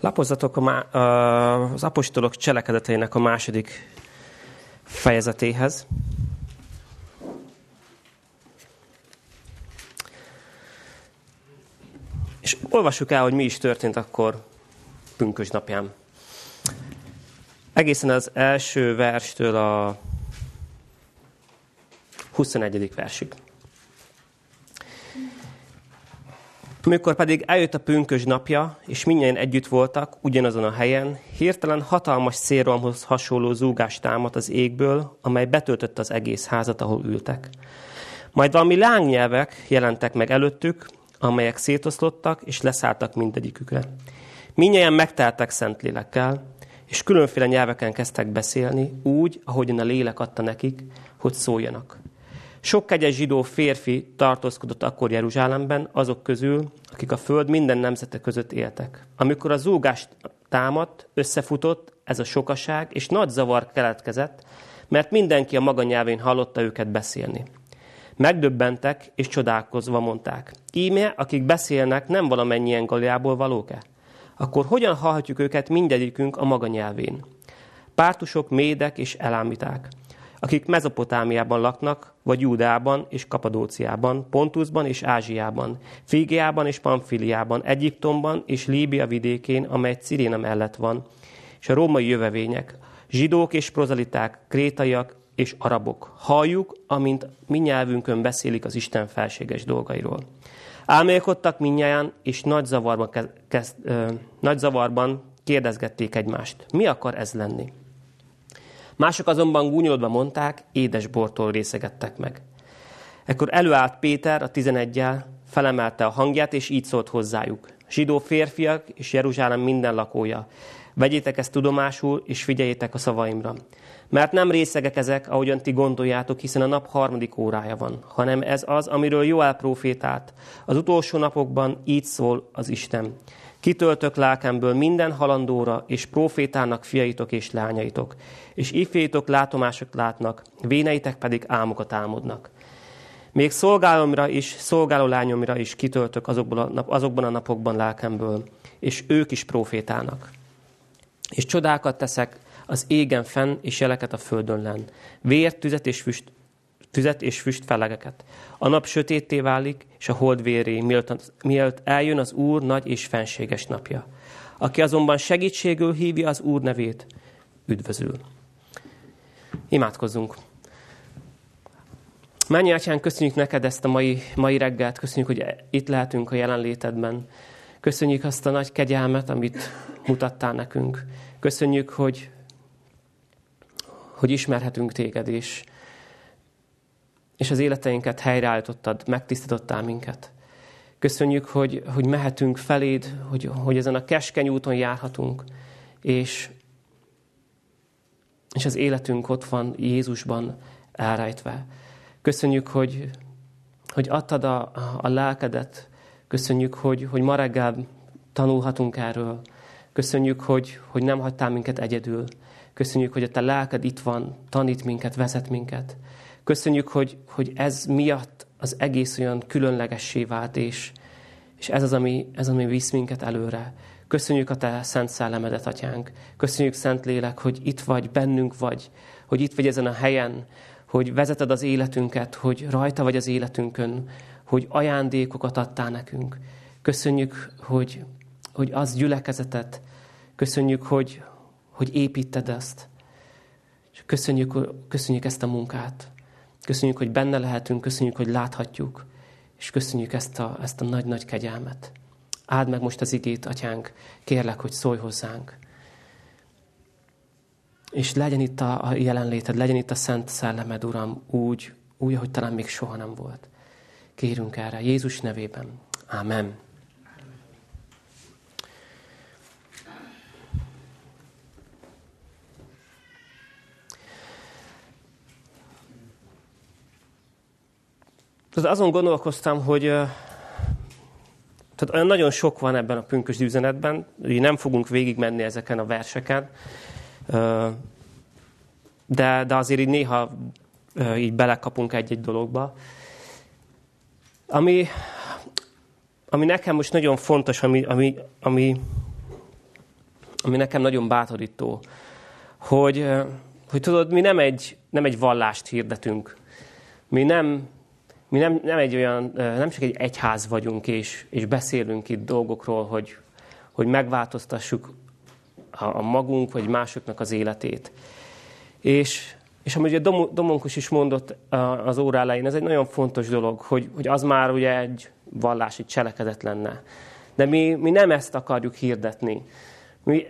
Lapozzatok a má, az apostolok cselekedeteinek a második fejezetéhez. És olvassuk el, hogy mi is történt akkor pünkös napján. Egészen az első verstől a 21. versig. Amikor pedig eljött a pünkös napja, és mindjárt együtt voltak, ugyanazon a helyen, hirtelen hatalmas szélromhoz hasonló zúgás támadt az égből, amely betöltötte az egész házat, ahol ültek. Majd valami lángnyelvek jelentek meg előttük, amelyek szétoszlottak és leszálltak mindegyikükre. Mindjárt megteltek Szentlélekkel, és különféle nyelveken kezdtek beszélni, úgy, ahogyan a lélek adta nekik, hogy szóljanak. Sok kegyes zsidó férfi tartózkodott akkor Jeruzsálemben, azok közül, akik a föld minden nemzete között éltek. Amikor a zúgást támadt, összefutott ez a sokaság, és nagy zavar keletkezett, mert mindenki a maga nyelvén hallotta őket beszélni. Megdöbbentek, és csodálkozva mondták. Íme, akik beszélnek, nem valamennyien Galiából valók-e? Akkor hogyan hallhatjuk őket mindegyikünk a maga nyelvén? Pártusok, médek és elámíták akik Mezopotámiában laknak, vagy Júdában és Kapadóciában, Pontusban és Ázsiában, Fígiában és Pamfiliában, Egyiptomban és Líbia vidékén, amely Ciréna mellett van, és a római jövevények, zsidók és prozaliták, krétaiak és arabok. Halljuk, amint mi nyelvünkön beszélik az Isten felséges dolgairól. Álmélkodtak minnyáján, és nagy zavarban, kezd, ö, nagy zavarban kérdezgették egymást. Mi akar ez lenni? Mások azonban gúnyolodva mondták, édes bortól részegettek meg. Ekkor előállt Péter a tizenegyel, felemelte a hangját, és így szólt hozzájuk. Zsidó férfiak és Jeruzsálem minden lakója. Vegyétek ezt tudomásul, és figyeljétek a szavaimra. Mert nem részegek ezek, ahogyan ti gondoljátok, hiszen a nap harmadik órája van, hanem ez az, amiről Joel profétált. Az utolsó napokban így szól az Isten. Kitöltök lelkemből minden halandóra, és profétának fiaitok és lányaitok, és ifjaitok látomások látnak, véneitek pedig álmokat álmodnak. Még szolgálomra is, szolgáló lányomra is kitöltök azokból a nap, azokban a napokban lelkemből, és ők is profétának. És csodákat teszek az égen fenn, és jeleket a földön len. Vért, tüzet és füst, tüzet és füstfelegeket. A nap sötétté válik, és a hold véré, mielőtt eljön az Úr nagy és fenséges napja. Aki azonban segítségül hívja az Úr nevét, üdvözül. Imádkozzunk. Mennyi atyán, köszönjük neked ezt a mai, mai reggelt, köszönjük, hogy itt lehetünk a jelenlétedben. Köszönjük azt a nagy kegyelmet, amit mutattál nekünk. Köszönjük, hogy, hogy ismerhetünk téged, és, és az életeinket helyreállítottad, megtisztítottál minket. Köszönjük, hogy, hogy mehetünk feléd, hogy, hogy ezen a keskeny úton járhatunk, és, és az életünk ott van Jézusban elrejtve. Köszönjük, hogy, hogy adtad a, a lelkedet. Köszönjük, hogy, hogy ma reggel tanulhatunk erről. Köszönjük, hogy, hogy nem hagytál minket egyedül. Köszönjük, hogy a te lelked itt van, tanít minket, vezet minket. Köszönjük, hogy, hogy ez miatt az egész olyan különlegessé vált, és, és ez az, ami, ez, ami visz minket előre. Köszönjük a Te Szent Szellemedet, Atyánk. Köszönjük, Szent Lélek, hogy itt vagy, bennünk vagy, hogy itt vagy ezen a helyen, hogy vezeted az életünket, hogy rajta vagy az életünkön, hogy ajándékokat adtál nekünk. Köszönjük, hogy, hogy az gyülekezetet, köszönjük, hogy, hogy építed ezt. És köszönjük, köszönjük ezt a munkát. Köszönjük, hogy benne lehetünk, köszönjük, hogy láthatjuk, és köszönjük ezt a, ezt a nagy-nagy kegyelmet. Áld meg most az igét, atyánk, kérlek, hogy szólj hozzánk. És legyen itt a, a jelenléted, legyen itt a Szent Szellemed, Uram, úgy, úgy, ahogy talán még soha nem volt. Kérünk erre, Jézus nevében. Amen. Tehát azon gondolkoztam, hogy tehát olyan nagyon sok van ebben a pünkös üzenetben, hogy nem fogunk végigmenni ezeken a verseken, de, de azért így néha így belekapunk egy-egy dologba. Ami, ami nekem most nagyon fontos, ami, ami, ami, ami nekem nagyon bátorító, hogy, hogy tudod, mi nem egy, nem egy vallást hirdetünk. Mi nem, mi nem, nem egy olyan, nem csak egy egyház vagyunk, és, és beszélünk itt dolgokról, hogy, hogy megváltoztassuk a, a magunk vagy másoknak az életét. És, és amit ugye Domonkus is mondott az órá elején, ez egy nagyon fontos dolog, hogy, hogy az már ugye egy vallási cselekedet lenne. De mi, mi nem ezt akarjuk hirdetni. Mi,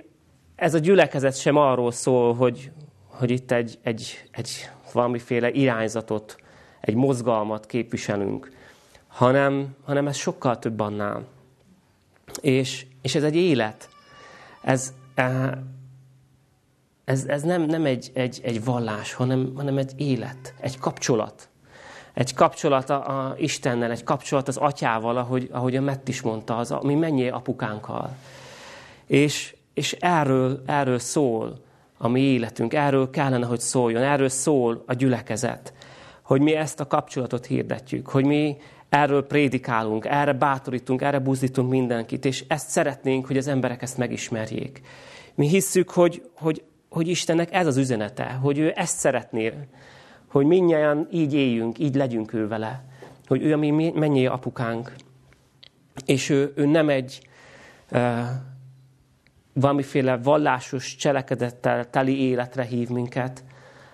ez a gyülekezet sem arról szól, hogy, hogy itt egy, egy, egy valamiféle irányzatot, egy mozgalmat képviselünk, hanem, hanem ez sokkal több annál. És, és ez egy élet. Ez, eh, ez, ez nem, nem egy, egy, egy vallás, hanem, hanem egy élet, egy kapcsolat. Egy kapcsolat a, a Istennel, egy kapcsolat az atyával, ahogy, ahogy a Mett is mondta, az mi mennyi apukánkkal. És, és erről, erről szól a mi életünk, erről kellene, hogy szóljon, erről szól a gyülekezet, hogy mi ezt a kapcsolatot hirdetjük, hogy mi erről prédikálunk, erre bátorítunk, erre buzdítunk mindenkit, és ezt szeretnénk, hogy az emberek ezt megismerjék. Mi hisszük, hogy, hogy, hogy Istennek ez az üzenete, hogy ő ezt szeretné, hogy minnyáján így éljünk, így legyünk ő vele, hogy ő a mi mennyi apukánk, és ő, ő nem egy uh, valamiféle vallásos cselekedettel teli életre hív minket,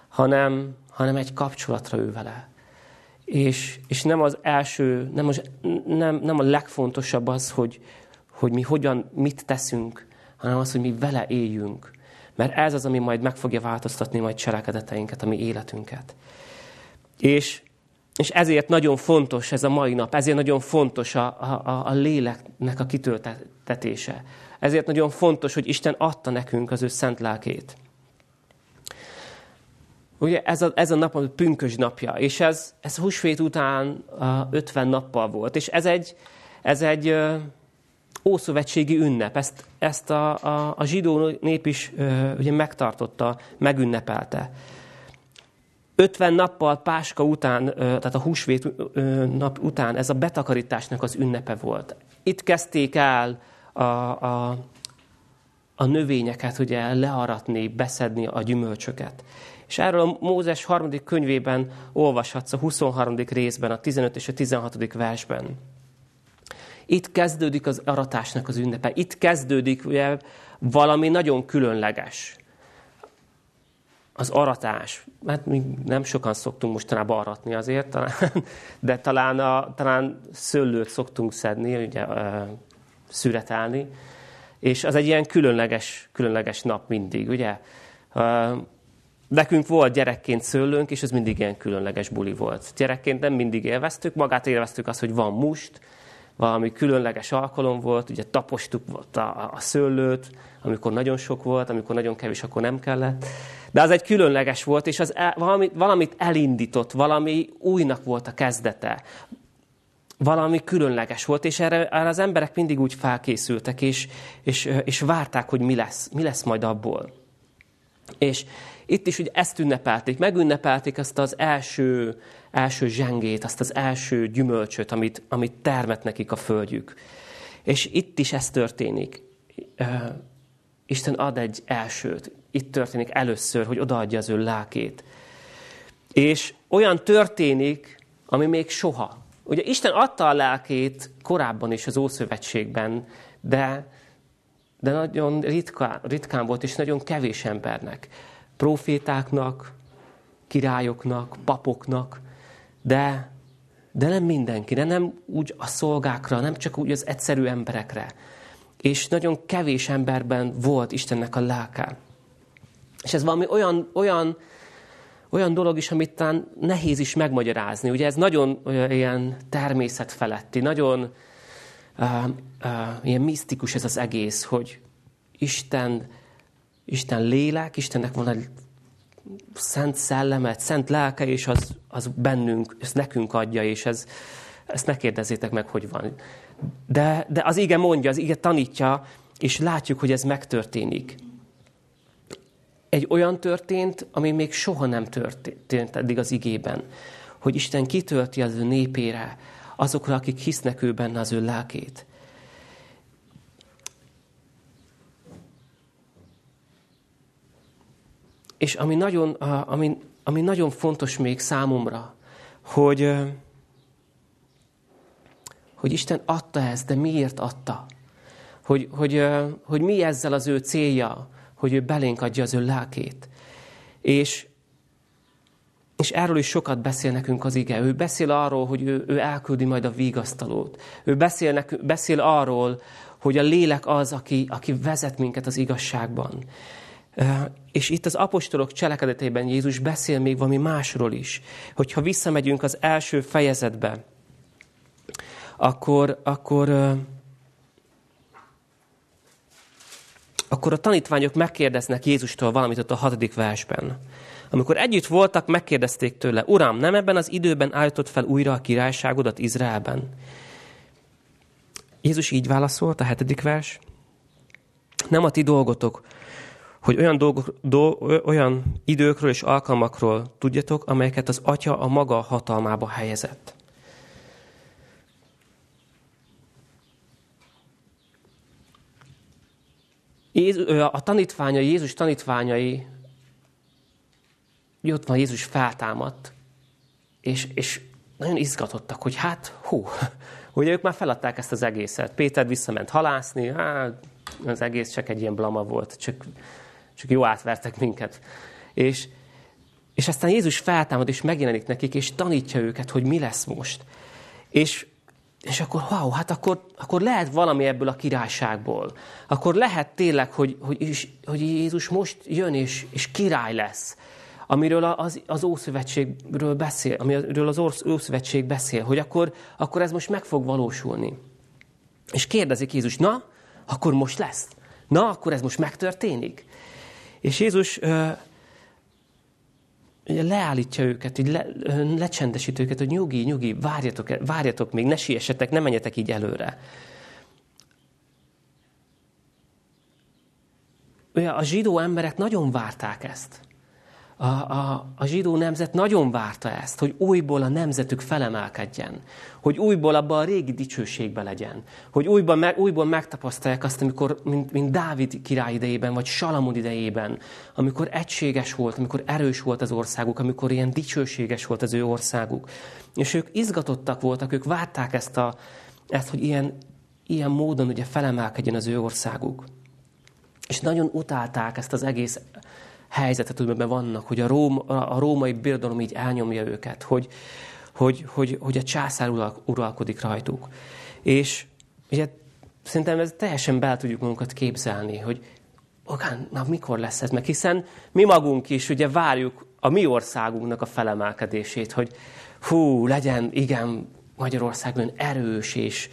hanem, hanem egy kapcsolatra ő vele. És, és nem az első, nem, az, nem, nem a legfontosabb az, hogy, hogy mi hogyan, mit teszünk, hanem az, hogy mi vele éljünk. Mert ez az, ami majd meg fogja változtatni majd cselekedeteinket, a mi életünket. És, és ezért nagyon fontos ez a mai nap, ezért nagyon fontos a, a, a léleknek a kitöltetése. Ezért nagyon fontos, hogy Isten adta nekünk az ő szent lelkét. Ugye ez a, ez a nap a pünkös napja, és ez, ez húsvét után uh, 50 nappal volt, és ez egy, ez egy uh, ószövetségi ünnep. Ezt, ezt a, a, a zsidó nép is uh, ugye megtartotta, megünnepelte. 50 nappal Páska után, tehát a húsvét nap után ez a betakarításnak az ünnepe volt. Itt kezdték el a, a, a növényeket ugye learatni, beszedni a gyümölcsöket. És erről a Mózes harmadik könyvében olvashatsz a 23. részben, a 15 és a 16. versben. Itt kezdődik az aratásnak az ünnepe. Itt kezdődik ugye valami nagyon különleges. Az aratás. Hát mi nem sokan szoktunk mostanában aratni azért, talán, de talán, a, talán szőlőt szoktunk szedni, ugye szüretelni. És az egy ilyen különleges, különleges nap mindig, ugye? Nekünk volt gyerekként szőlőnk, és ez mindig ilyen különleges buli volt. Gyerekként nem mindig élveztük, magát élveztük azt, hogy van must, valami különleges alkalom volt, ugye tapostuk a, a szőlőt, amikor nagyon sok volt, amikor nagyon kevés, akkor nem kellett. De az egy különleges volt, és az el, valamit, valamit elindított, valami újnak volt a kezdete. Valami különleges volt, és erre, erre az emberek mindig úgy felkészültek, és, és, és várták, hogy mi lesz, mi lesz majd abból. És itt is ugye ezt ünnepelték, megünnepelték azt az első, első zsengét, azt az első gyümölcsöt, amit, amit termet nekik a földjük. És itt is ez történik. Isten ad egy elsőt. Itt történik először, hogy odaadja az ő lelkét. És olyan történik, ami még soha. Ugye Isten adta a lelkét korábban is az Ószövetségben, de, de nagyon ritkán, ritkán volt, és nagyon kevés embernek profétáknak, királyoknak, papoknak, de, de nem mindenkire, nem úgy a szolgákra, nem csak úgy az egyszerű emberekre. És nagyon kevés emberben volt Istennek a lelke. És ez valami olyan, olyan, olyan dolog is, amit talán nehéz is megmagyarázni. Ugye ez nagyon olyan, ilyen természetfeletti, nagyon uh, uh, ilyen misztikus ez az egész, hogy Isten Isten lélek, Istennek van egy szent szellemet, szent lelke, és az, az bennünk, ezt nekünk adja, és ez, ezt ne kérdezzétek meg, hogy van. De, de az ige mondja, az ige tanítja, és látjuk, hogy ez megtörténik. Egy olyan történt, ami még soha nem történt eddig az igében, hogy Isten kitölti az ő népére, azokra, akik hisznek ő benne az ő lelkét. És ami nagyon, ami, ami nagyon fontos még számomra, hogy, hogy Isten adta ezt, de miért adta? Hogy, hogy, hogy mi ezzel az ő célja, hogy ő belénk adja az ő lelkét. És, és erről is sokat beszél nekünk az ige. Ő beszél arról, hogy ő, ő elküldi majd a vigasztalót. Ő beszél, nekünk, beszél arról, hogy a lélek az, aki, aki vezet minket az igazságban. És itt az apostolok cselekedetében Jézus beszél még valami másról is. Hogyha visszamegyünk az első fejezetbe, akkor, akkor, akkor a tanítványok megkérdeznek Jézustól valamit ott a hatodik versben. Amikor együtt voltak, megkérdezték tőle, Uram, nem ebben az időben állított fel újra a királyságodat Izraelben? Jézus így válaszolt, a hetedik vers. Nem a ti dolgotok, hogy olyan, dolgok, do, olyan időkről és alkalmakról tudjatok, amelyeket az Atya a maga hatalmába helyezett. a tanítványai, Jézus tanítványai, ott van Jézus feltámadt, és, és nagyon izgatottak, hogy hát, hú, ugye ők már feladták ezt az egészet. Péter visszament halászni, hát az egész csak egy ilyen blama volt, csak, csak jó átvertek minket. És, és aztán Jézus feltámad, és megjelenik nekik, és tanítja őket, hogy mi lesz most. És és akkor, wow, hát akkor, akkor lehet valami ebből a királyságból. Akkor lehet tényleg, hogy, hogy, hogy Jézus most jön és, és király lesz. Amiről az, az Ószövetségről beszél, amiről az Ószövetség beszél, hogy akkor, akkor ez most meg fog valósulni. És kérdezik Jézus, na, akkor most lesz. Na, akkor ez most megtörténik. És Jézus leállítja őket, így le, lecsendesít őket, hogy nyugi, nyugi, várjatok, várjatok még, ne siessetek, ne menjetek így előre. A zsidó emberek nagyon várták ezt a, a, a zsidó nemzet nagyon várta ezt, hogy újból a nemzetük felemelkedjen, hogy újból abban a régi dicsőségbe legyen, hogy újból, meg, újból megtapasztalják azt, amikor, mint, mint Dávid király idejében, vagy Salamon idejében, amikor egységes volt, amikor erős volt az országuk, amikor ilyen dicsőséges volt az ő országuk. És ők izgatottak voltak, ők várták ezt, a, ezt hogy ilyen, ilyen módon ugye felemelkedjen az ő országuk. És nagyon utálták ezt az egész helyzetet, amiben vannak, hogy a, Róm, a római birodalom így elnyomja őket, hogy, hogy, hogy, hogy a császár uralkodik rajtuk. És ugye szerintem ez teljesen bele tudjuk magunkat képzelni, hogy okán, na mikor lesz ez meg? Hiszen mi magunk is ugye várjuk a mi országunknak a felemelkedését, hogy hú, legyen, igen, Magyarországon erős, és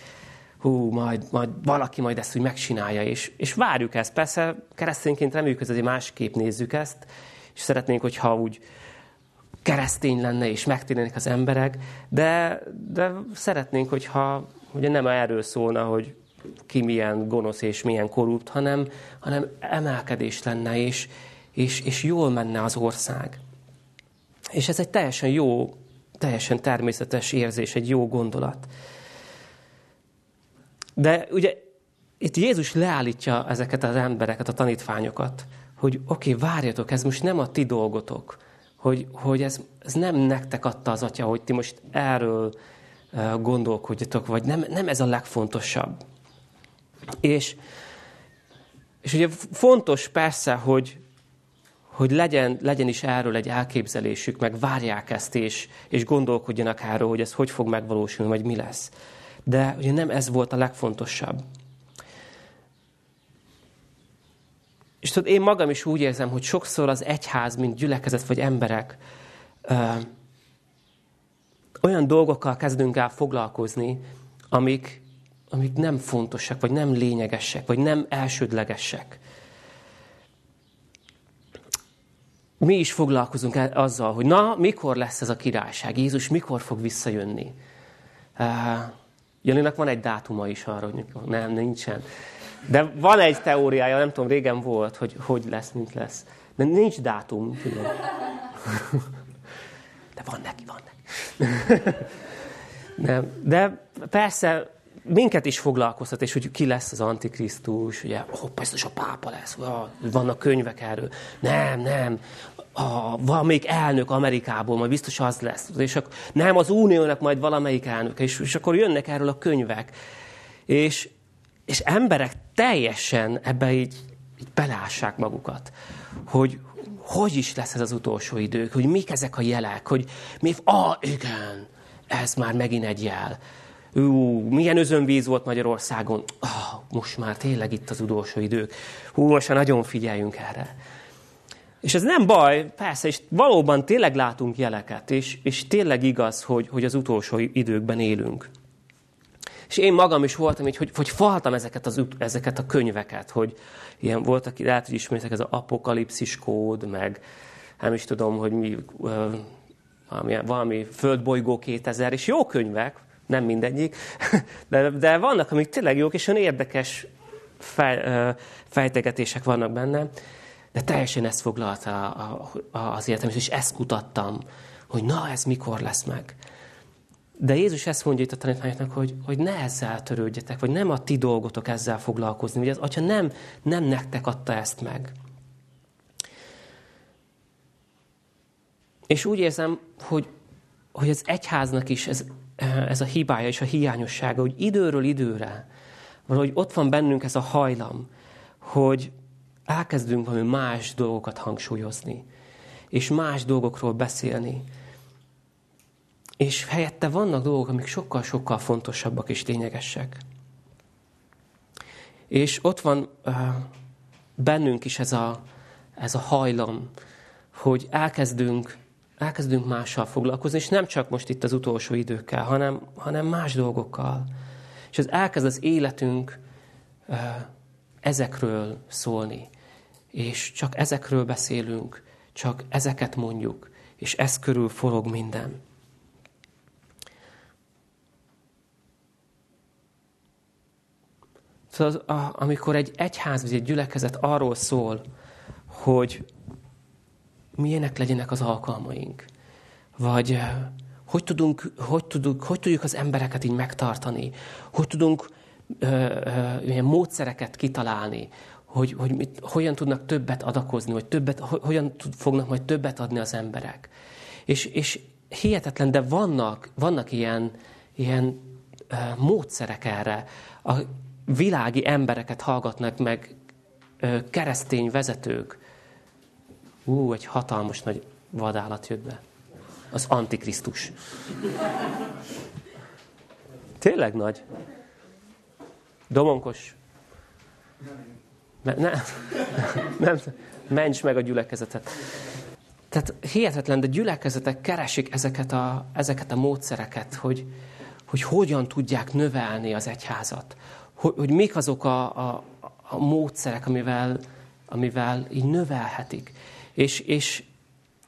hú, majd, majd valaki majd ezt úgy megcsinálja, és, és várjuk ezt. Persze keresztényként reméljük, hogy másképp nézzük ezt, és szeretnénk, hogyha úgy keresztény lenne, és megtérnének az emberek, de, de szeretnénk, hogyha ugye nem erről szólna, hogy ki milyen gonosz és milyen korrupt, hanem, hanem emelkedés lenne, és, és, és jól menne az ország. És ez egy teljesen jó, teljesen természetes érzés, egy jó gondolat. De ugye itt Jézus leállítja ezeket az embereket, a tanítványokat, hogy oké, okay, várjatok, ez most nem a ti dolgotok, hogy, hogy ez, ez nem nektek adta az atya, hogy ti most erről gondolkodjatok, vagy nem, nem ez a legfontosabb. És, és ugye fontos persze, hogy, hogy legyen, legyen is erről egy elképzelésük, meg várják ezt, és, és gondolkodjanak erről, hogy ez hogy fog megvalósulni, vagy mi lesz de ugye nem ez volt a legfontosabb. És tudod, én magam is úgy érzem, hogy sokszor az egyház, mint gyülekezet vagy emberek, ö, olyan dolgokkal kezdünk el foglalkozni, amik, amik nem fontosak, vagy nem lényegesek, vagy nem elsődlegesek. Mi is foglalkozunk azzal, hogy na, mikor lesz ez a királyság? Jézus mikor fog visszajönni? Janinak van egy dátuma is arra, hogy nem, nincsen. De van egy teóriája, nem tudom, régen volt, hogy hogy lesz, mint lesz. De nincs dátum, tudom. De van neki, van neki. Nem. De persze minket is foglalkoztat, és hogy ki lesz az antikrisztus, ugye, oh, biztos a pápa lesz, vannak könyvek erről. Nem, nem, a, valamelyik elnök Amerikából majd biztos az lesz. És akkor, nem, az uniónak majd valamelyik elnök. És, és akkor jönnek erről a könyvek. És, és emberek teljesen ebbe így, így beleássák magukat. Hogy hogy is lesz ez az utolsó idők, hogy mik ezek a jelek, hogy mi, ah, igen, ez már megint egy jel. Ú, milyen özönvíz volt Magyarországon. Ah, most már tényleg itt az utolsó idők. Hú, most nagyon figyeljünk erre. És ez nem baj, persze, és valóban tényleg látunk jeleket, és, és tényleg igaz, hogy, hogy az utolsó időkben élünk. És én magam is voltam így, hogy, hogy faltam ezeket, az, ezeket a könyveket, hogy ilyen volt, aki lehet, hogy ismertek ez az apokalipszis kód, meg nem is tudom, hogy mi, valami, valami földbolygó 2000, és jó könyvek, nem mindegyik, de, de vannak, amik tényleg jók, és olyan érdekes fej, fejtegetések vannak benne. De teljesen ezt foglalta az életem, és ezt kutattam, hogy na, ez mikor lesz meg. De Jézus ezt mondja itt a tanítványoknak, hogy, hogy ne ezzel törődjetek, vagy nem a ti dolgotok ezzel foglalkozni, hogy az Atya nem, nem nektek adta ezt meg. És úgy érzem, hogy, hogy az egyháznak is ez, ez a hibája és a hiányossága, hogy időről időre valahogy ott van bennünk ez a hajlam, hogy, elkezdünk valami más dolgokat hangsúlyozni, és más dolgokról beszélni. És helyette vannak dolgok, amik sokkal-sokkal fontosabbak és lényegesek. És ott van uh, bennünk is ez a, ez a hajlam, hogy elkezdünk, elkezdünk mással foglalkozni, és nem csak most itt az utolsó időkkel, hanem, hanem más dolgokkal. És ez elkezd az életünk ezekről szólni és csak ezekről beszélünk, csak ezeket mondjuk, és ez körül forog minden. Szóval amikor egy egyház vagy egy gyülekezet arról szól, hogy milyenek legyenek az alkalmaink, vagy eh, hogy tudunk, hogy tudunk, hogy tudjuk az embereket így megtartani, hogy tudunk ö, ö, ilyen módszereket kitalálni, hogy, hogy mit, hogyan tudnak többet adakozni, vagy többet, hogyan tud, fognak majd többet adni az emberek. És, és hihetetlen, de vannak, vannak ilyen, ilyen uh, módszerek erre. A világi embereket hallgatnak meg uh, keresztény vezetők. Ú, egy hatalmas nagy vadállat jött be. Az Antikrisztus. Tényleg nagy. Domonkos. Ne, ne, nem, ments meg a gyülekezetet. Tehát hihetetlen, de gyülekezetek keresik ezeket a, ezeket a módszereket, hogy, hogy hogyan tudják növelni az egyházat. Hogy, hogy mik azok a, a, a módszerek, amivel, amivel így növelhetik. És, és,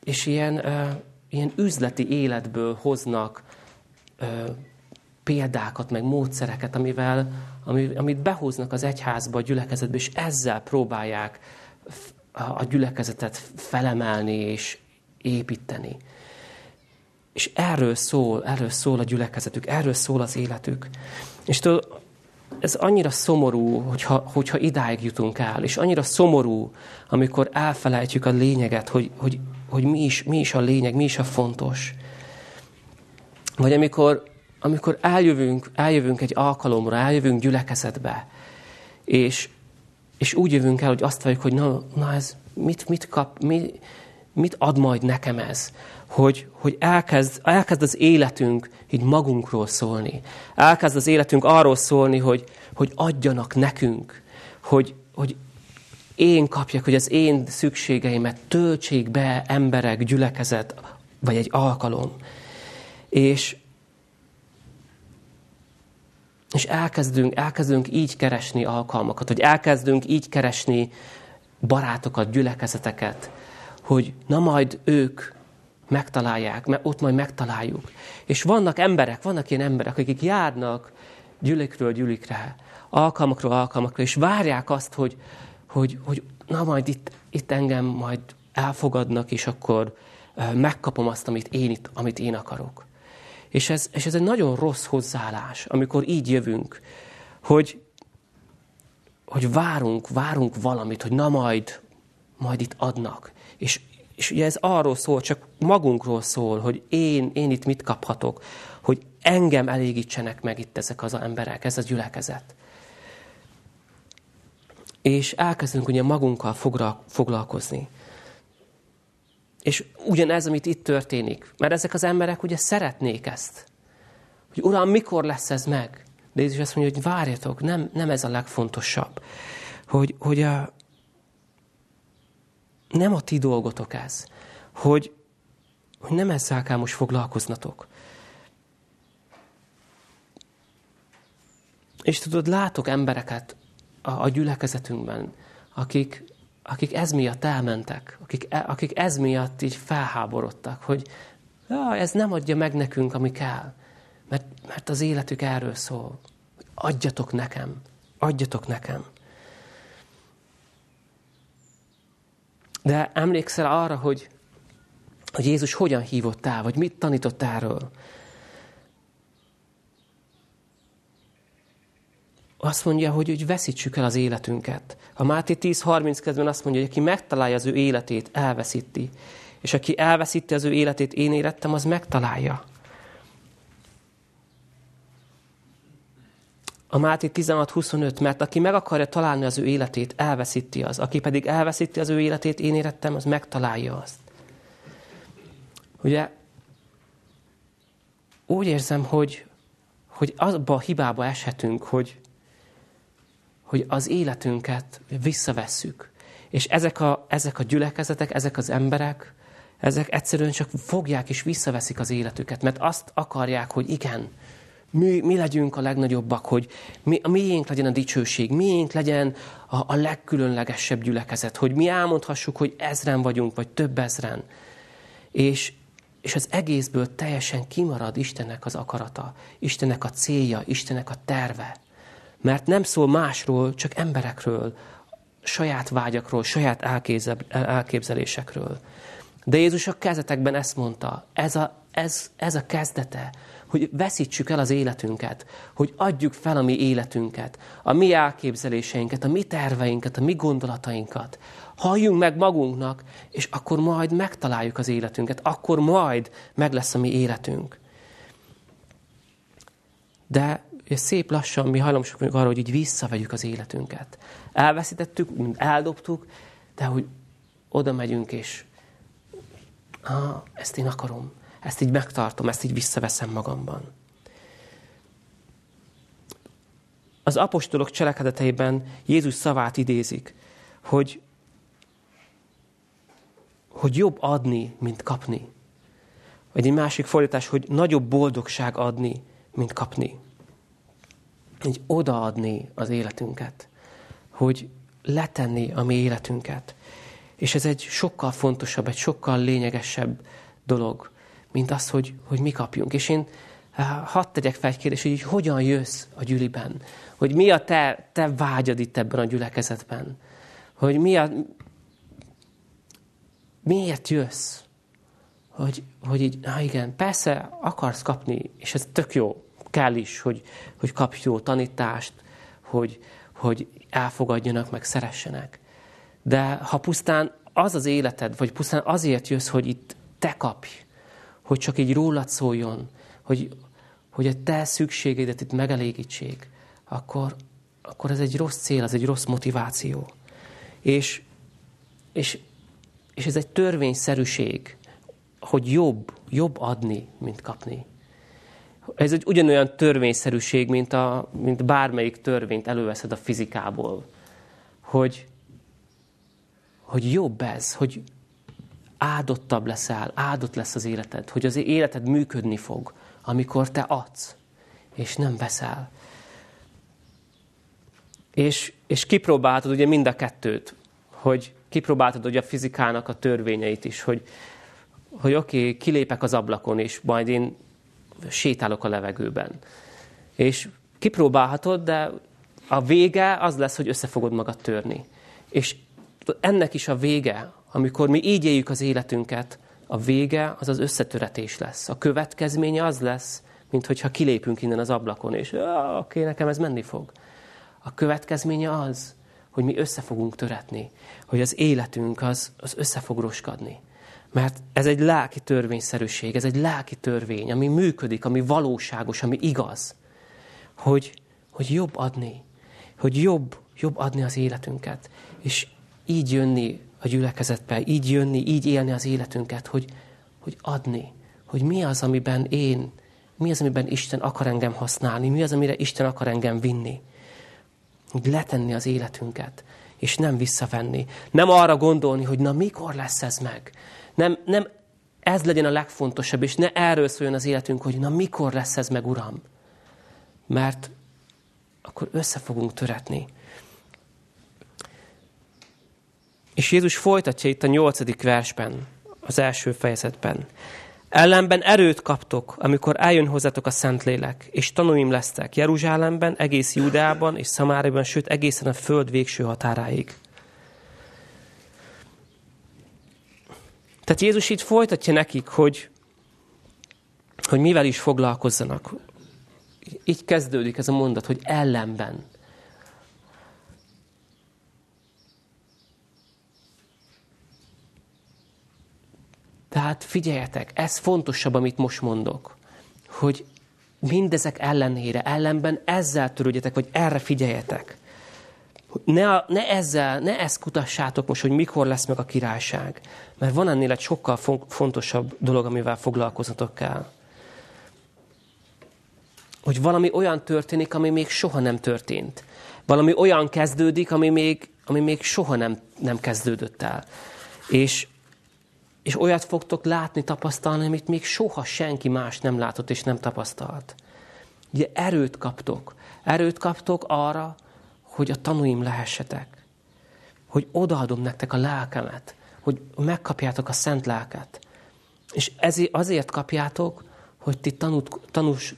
és ilyen, uh, ilyen üzleti életből hoznak uh, példákat, meg módszereket, amivel, amit behoznak az egyházba, a gyülekezetbe, és ezzel próbálják a gyülekezetet felemelni és építeni. És erről szól, erről szól a gyülekezetük, erről szól az életük. És tudod, ez annyira szomorú, hogyha, hogyha idáig jutunk el, és annyira szomorú, amikor elfelejtjük a lényeget, hogy, hogy, hogy mi, is, mi is a lényeg, mi is a fontos. Vagy amikor amikor eljövünk, eljövünk egy alkalomra, eljövünk gyülekezetbe, és, és úgy jövünk el, hogy azt várjuk, hogy na, na ez mit, mit kap, mi, mit ad majd nekem ez? Hogy, hogy elkezd, elkezd az életünk így magunkról szólni. Elkezd az életünk arról szólni, hogy, hogy adjanak nekünk, hogy, hogy én kapjak, hogy az én szükségeimet töltsék be emberek, gyülekezet, vagy egy alkalom. És, és elkezdünk, elkezdünk így keresni alkalmakat, hogy elkezdünk így keresni barátokat, gyülekezeteket, hogy na majd ők megtalálják, mert ott majd megtaláljuk. És vannak emberek, vannak ilyen emberek, akik járnak gyülikről gyülikre, alkalmakról alkalmakra, és várják azt, hogy, hogy, hogy na majd itt, itt engem majd elfogadnak, és akkor megkapom azt, amit én, itt, amit én akarok. És ez, és ez egy nagyon rossz hozzáállás, amikor így jövünk, hogy, hogy várunk, várunk valamit, hogy na majd, majd itt adnak. És, és ugye ez arról szól, csak magunkról szól, hogy én, én itt mit kaphatok, hogy engem elégítsenek meg itt ezek az emberek, ez a gyülekezet. És elkezdünk ugye magunkkal foglalkozni. És ugyanez, amit itt történik. Mert ezek az emberek ugye szeretnék ezt. Hogy Uram, mikor lesz ez meg? De Jézus azt mondja, hogy várjatok, nem, nem ez a legfontosabb. Hogy, hogy a, nem a ti dolgotok ez. Hogy, hogy nem ezzel kell most foglalkoznatok. És tudod, látok embereket a, a gyülekezetünkben, akik, akik ez miatt elmentek, akik, e, akik ez miatt így felháborodtak, hogy ja, ez nem adja meg nekünk, ami kell. Mert, mert az életük erről szól. Adjatok nekem, adjatok nekem. De emlékszel arra, hogy, hogy Jézus hogyan hívott el, vagy mit tanított erről? azt mondja, hogy, hogy veszítsük el az életünket. A Máté 10.30 kezdben azt mondja, hogy aki megtalálja az ő életét, elveszíti. És aki elveszíti az ő életét, én érettem, az megtalálja. A Máté 16.25, mert aki meg akarja találni az ő életét, elveszíti az. Aki pedig elveszíti az ő életét, én érettem, az megtalálja azt. Ugye úgy érzem, hogy, hogy abba a hibába eshetünk, hogy, hogy az életünket visszavesszük. És ezek a, ezek a gyülekezetek, ezek az emberek, ezek egyszerűen csak fogják és visszaveszik az életüket, mert azt akarják, hogy igen, mi, mi legyünk a legnagyobbak, hogy mi, a miénk legyen a dicsőség, miénk legyen a, a legkülönlegesebb gyülekezet, hogy mi elmondhassuk, hogy ezren vagyunk, vagy több ezren. És, és az egészből teljesen kimarad Istennek az akarata, Istennek a célja, Istennek a terve. Mert nem szól másról, csak emberekről, saját vágyakról, saját elképzelésekről. De Jézus a kezetekben ezt mondta, ez a, ez, ez a kezdete, hogy veszítsük el az életünket, hogy adjuk fel a mi életünket, a mi elképzeléseinket, a mi terveinket, a mi gondolatainkat. Halljunk meg magunknak, és akkor majd megtaláljuk az életünket, akkor majd meg lesz a mi életünk. De és szép lassan mi hajlamosak vagyunk arra, hogy így visszavegyük az életünket. Elveszítettük, eldobtuk, de hogy oda megyünk, és ah, ezt én akarom, ezt így megtartom, ezt így visszaveszem magamban. Az apostolok cselekedeteiben Jézus szavát idézik, hogy, hogy jobb adni, mint kapni. Vagy egy másik fordítás, hogy nagyobb boldogság adni, mint kapni hogy odaadni az életünket, hogy letenni a mi életünket. És ez egy sokkal fontosabb, egy sokkal lényegesebb dolog, mint az, hogy, hogy mi kapjunk. És én eh, hadd tegyek fel egy kérdést, hogy hogyan jössz a gyüliben? Hogy mi a te, te vágyad itt ebben a gyülekezetben? Hogy mi a, miért jössz? Hogy, hogy így, na igen, persze akarsz kapni, és ez tök jó, kell is, hogy, hogy kapj jó tanítást, hogy, hogy elfogadjanak, meg szeressenek. De ha pusztán az az életed, vagy pusztán azért jössz, hogy itt te kapj, hogy csak így rólad szóljon, hogy, hogy a te szükségeidet itt megelégítsék, akkor, akkor ez egy rossz cél, ez egy rossz motiváció. És, és, és ez egy törvényszerűség, hogy jobb, jobb adni, mint kapni. Ez egy ugyanolyan törvényszerűség, mint, a, mint bármelyik törvényt előveszed a fizikából. Hogy, hogy jobb ez, hogy áldottabb leszel, áldott lesz az életed, hogy az életed működni fog, amikor te adsz, és nem veszel. És, és kipróbáltad ugye mind a kettőt, hogy kipróbáltad ugye a fizikának a törvényeit is, hogy, hogy oké, okay, kilépek az ablakon, és majd én sétálok a levegőben. És kipróbálhatod, de a vége az lesz, hogy össze fogod magad törni. És ennek is a vége, amikor mi így éljük az életünket, a vége az az összetöretés lesz. A következménye az lesz, mint hogyha kilépünk innen az ablakon, és oké, nekem ez menni fog. A következménye az, hogy mi össze fogunk töretni, hogy az életünk az, az össze fog roskadni. Mert ez egy lelki törvényszerűség, ez egy lelki törvény, ami működik, ami valóságos, ami igaz. Hogy, hogy jobb adni, hogy jobb, jobb adni az életünket. És így jönni a gyülekezetbe, így jönni, így élni az életünket, hogy, hogy adni. Hogy mi az, amiben én, mi az, amiben Isten akar engem használni, mi az, amire Isten akar engem vinni. Hogy letenni az életünket, és nem visszavenni. Nem arra gondolni, hogy na mikor lesz ez meg. Nem, nem ez legyen a legfontosabb, és ne erről szóljon az életünk, hogy na mikor lesz ez meg, Uram. Mert akkor össze fogunk töretni. És Jézus folytatja itt a nyolcadik versben, az első fejezetben. Ellenben erőt kaptok, amikor eljön hozzátok a Szentlélek, és tanúim lesztek Jeruzsálemben, egész Júdeában és Szamáriban, sőt egészen a föld végső határáig. Tehát Jézus itt folytatja nekik, hogy, hogy mivel is foglalkozzanak. Így kezdődik ez a mondat, hogy ellenben. Tehát figyeljetek, ez fontosabb, amit most mondok, hogy mindezek ellenére, ellenben ezzel törődjetek, vagy erre figyeljetek. Ne, a, ne ezzel, ne ezt kutassátok most, hogy mikor lesz meg a királyság. Mert van ennél egy sokkal fontosabb dolog, amivel foglalkozatok kell. Hogy valami olyan történik, ami még soha nem történt. Valami olyan kezdődik, ami még, ami még soha nem, nem kezdődött el. És és olyat fogtok látni, tapasztalni, amit még soha senki más nem látott és nem tapasztalt. Ugye erőt kaptok. Erőt kaptok arra, hogy a tanúim lehessetek. Hogy odaadom nektek a lelkemet. Hogy megkapjátok a szent lelket. És ezért, azért kapjátok, hogy ti tanút, tanús,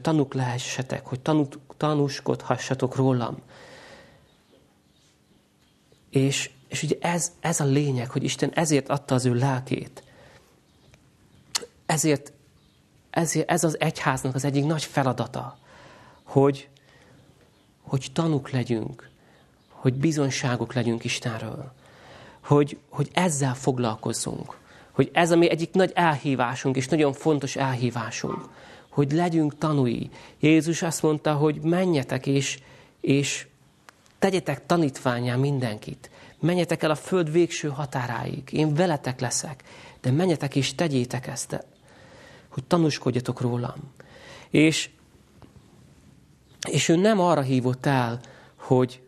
tanúk lehessetek, hogy tanút, tanúskodhassatok rólam. És és ugye ez, ez a lényeg, hogy Isten ezért adta az ő lelkét. Ezért, ezért ez az egyháznak az egyik nagy feladata, hogy, hogy tanuk legyünk, hogy bizonságok legyünk Istenről, hogy, hogy ezzel foglalkozzunk, hogy ez a mi egyik nagy elhívásunk, és nagyon fontos elhívásunk, hogy legyünk tanúi. Jézus azt mondta, hogy menjetek és, és tegyetek tanítványá mindenkit. Menjetek el a föld végső határáig. Én veletek leszek. De menjetek és tegyétek ezt, hogy tanúskodjatok rólam. És, és ő nem arra hívott el, hogy,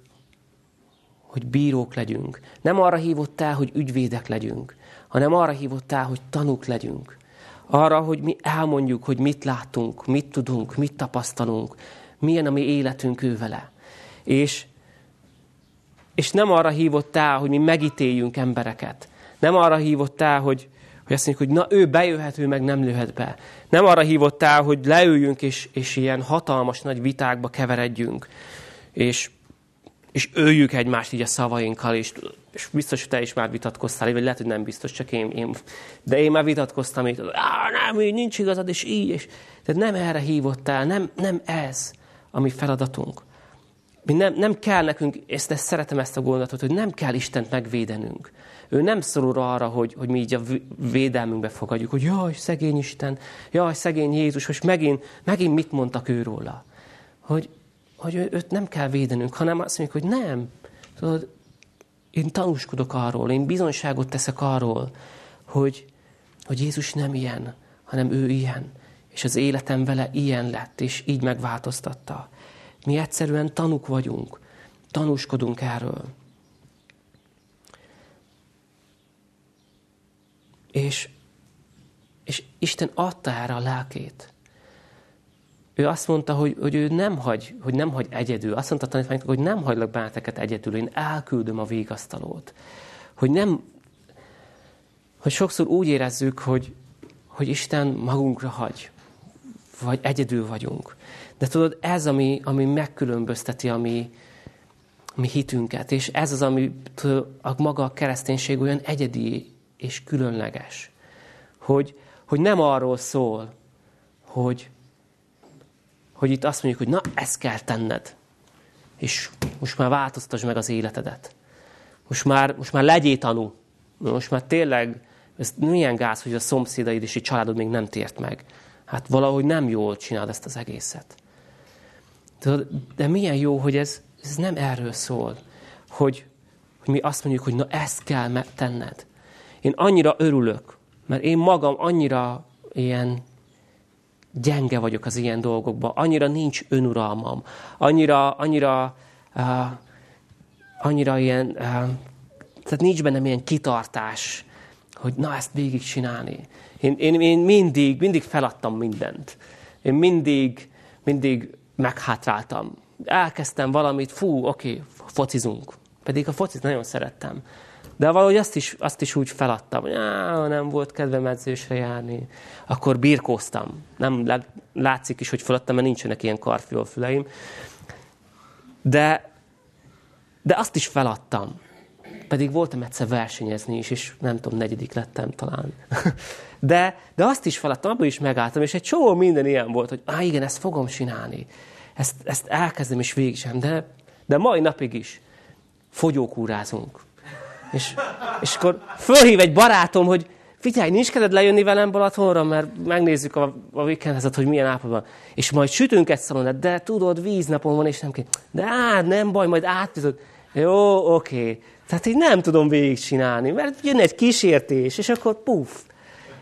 hogy bírók legyünk. Nem arra hívott el, hogy ügyvédek legyünk, hanem arra hívott el, hogy tanúk legyünk. Arra, hogy mi elmondjuk, hogy mit látunk, mit tudunk, mit tapasztalunk, milyen a mi életünk ő. És és nem arra hívott el, hogy mi megítéljünk embereket. Nem arra hívott el, hogy, hogy azt mondjuk, hogy na ő bejöhet, ő meg nem lőhet be. Nem arra hívott el, hogy leüljünk és, és ilyen hatalmas nagy vitákba keveredjünk. És, és öljük egymást így a szavainkkal, és, és biztos, hogy te is már vitatkoztál, vagy lehet, hogy nem biztos, csak én, én de én már vitatkoztam, hogy nem, így nincs igazad, és így, és tehát nem erre hívott el, nem, nem ez a mi feladatunk. Mi nem, nem kell nekünk, ezt, ezt szeretem ezt a gondolatot, hogy nem kell Istent megvédenünk. Ő nem szorul arra, hogy, hogy mi így a védelmünkbe fogadjuk, hogy jaj, szegény Isten, jaj, szegény Jézus, most megint, megint mit mondtak őróla. Hogy, hogy őt nem kell védenünk, hanem azt mondjuk, hogy nem. Tudod, én tanúskodok arról, én bizonyságot teszek arról, hogy, hogy Jézus nem ilyen, hanem ő ilyen. És az életem vele ilyen lett, és így megváltoztatta. Mi egyszerűen tanuk vagyunk, tanúskodunk erről. És, és Isten adta erre a lelkét. Ő azt mondta, hogy, hogy ő nem hagy, hogy nem hagy egyedül. Azt mondta a tanítványoknak, hogy nem hagylak benneteket egyedül, én elküldöm a végasztalót. Hogy nem, hogy sokszor úgy érezzük, hogy, hogy Isten magunkra hagy, vagy egyedül vagyunk. De tudod, ez, ami, ami megkülönbözteti a mi, mi hitünket, és ez az, ami a maga a kereszténység olyan egyedi és különleges, hogy, hogy nem arról szól, hogy, hogy itt azt mondjuk, hogy na, ezt kell tenned. És most már változtasd meg az életedet. Most már, most már legyél tanú. Most már tényleg, ez milyen gáz, hogy a szomszédaid és a családod még nem tért meg. Hát valahogy nem jól csinálod ezt az egészet. De, de milyen jó, hogy ez, ez nem erről szól, hogy, hogy mi azt mondjuk, hogy na ezt kell tenned. Én annyira örülök, mert én magam annyira ilyen gyenge vagyok az ilyen dolgokban, annyira nincs önuralmam, annyira, annyira, uh, annyira ilyen, uh, tehát nincs bennem ilyen kitartás, hogy na ezt végig csinálni. Én, én, én mindig, mindig feladtam mindent. Én mindig, mindig meghátráltam. Elkezdtem valamit, fú, oké, focizunk. Pedig a focit nagyon szerettem. De valahogy azt is, azt is úgy feladtam, hogy nem volt kedvem edzésre járni. Akkor birkóztam. Nem látszik is, hogy feladtam, mert nincsenek ilyen karfiolfüleim. De, de azt is feladtam. Pedig voltam egyszer versenyezni is, és nem tudom, negyedik lettem talán. De, de azt is feladtam, abban is megálltam, és egy csomó minden ilyen volt, hogy á, igen, ezt fogom csinálni. Ezt, ezt elkezdem és végig sem. De, de mai napig is fogyókúrázunk. És, és akkor fölhív egy barátom, hogy figyelj, nincs kedved lejönni velem Balatonra, mert megnézzük a, a weekendhezet, hogy milyen állapotban. És majd sütünk egy szalonát, de tudod, víznapon van, és nem kell. De á, nem baj, majd átütök. Jó, oké. Tehát így nem tudom végigcsinálni, mert jön egy kísértés, és akkor puff.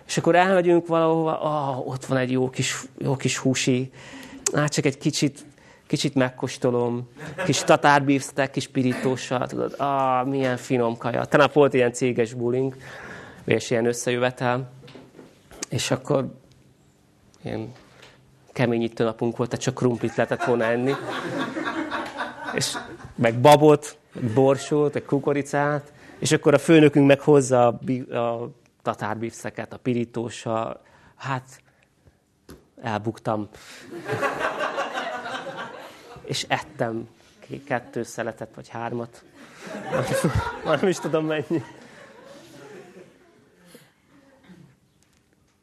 És akkor elmegyünk valahova, ah, ott van egy jó kis, jó kis húsi, hát csak egy kicsit kicsit megkóstolom, kis tatárbífsztek, kis pirítóssal, tudod, ah, milyen finom kaja. Tegnap volt ilyen céges bullying, és ilyen összejövetel, és akkor ilyen keményítő napunk volt, tehát csak krumplit lehetett volna enni. És meg babot, egy borsót, egy kukoricát, és akkor a főnökünk meg hozza a, a tatárbífszeket, a pirítóssal. Hát, elbuktam és ettem kettő szeletet, vagy hármat. Már nem is tudom mennyi.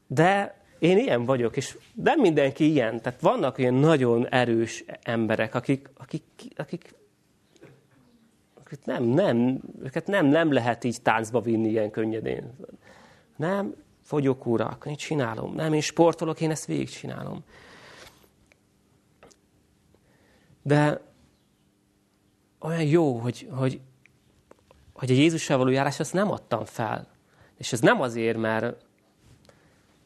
De én ilyen vagyok, és nem mindenki ilyen. Tehát vannak olyan nagyon erős emberek, akik, akik, akik nem, nem, őket nem, nem lehet így táncba vinni ilyen könnyedén. Nem, fogyok urak, én csinálom. Nem, én sportolok, én ezt végigcsinálom. De olyan jó, hogy, hogy, hogy a Jézussal való járás azt nem adtam fel. És ez nem azért, mert,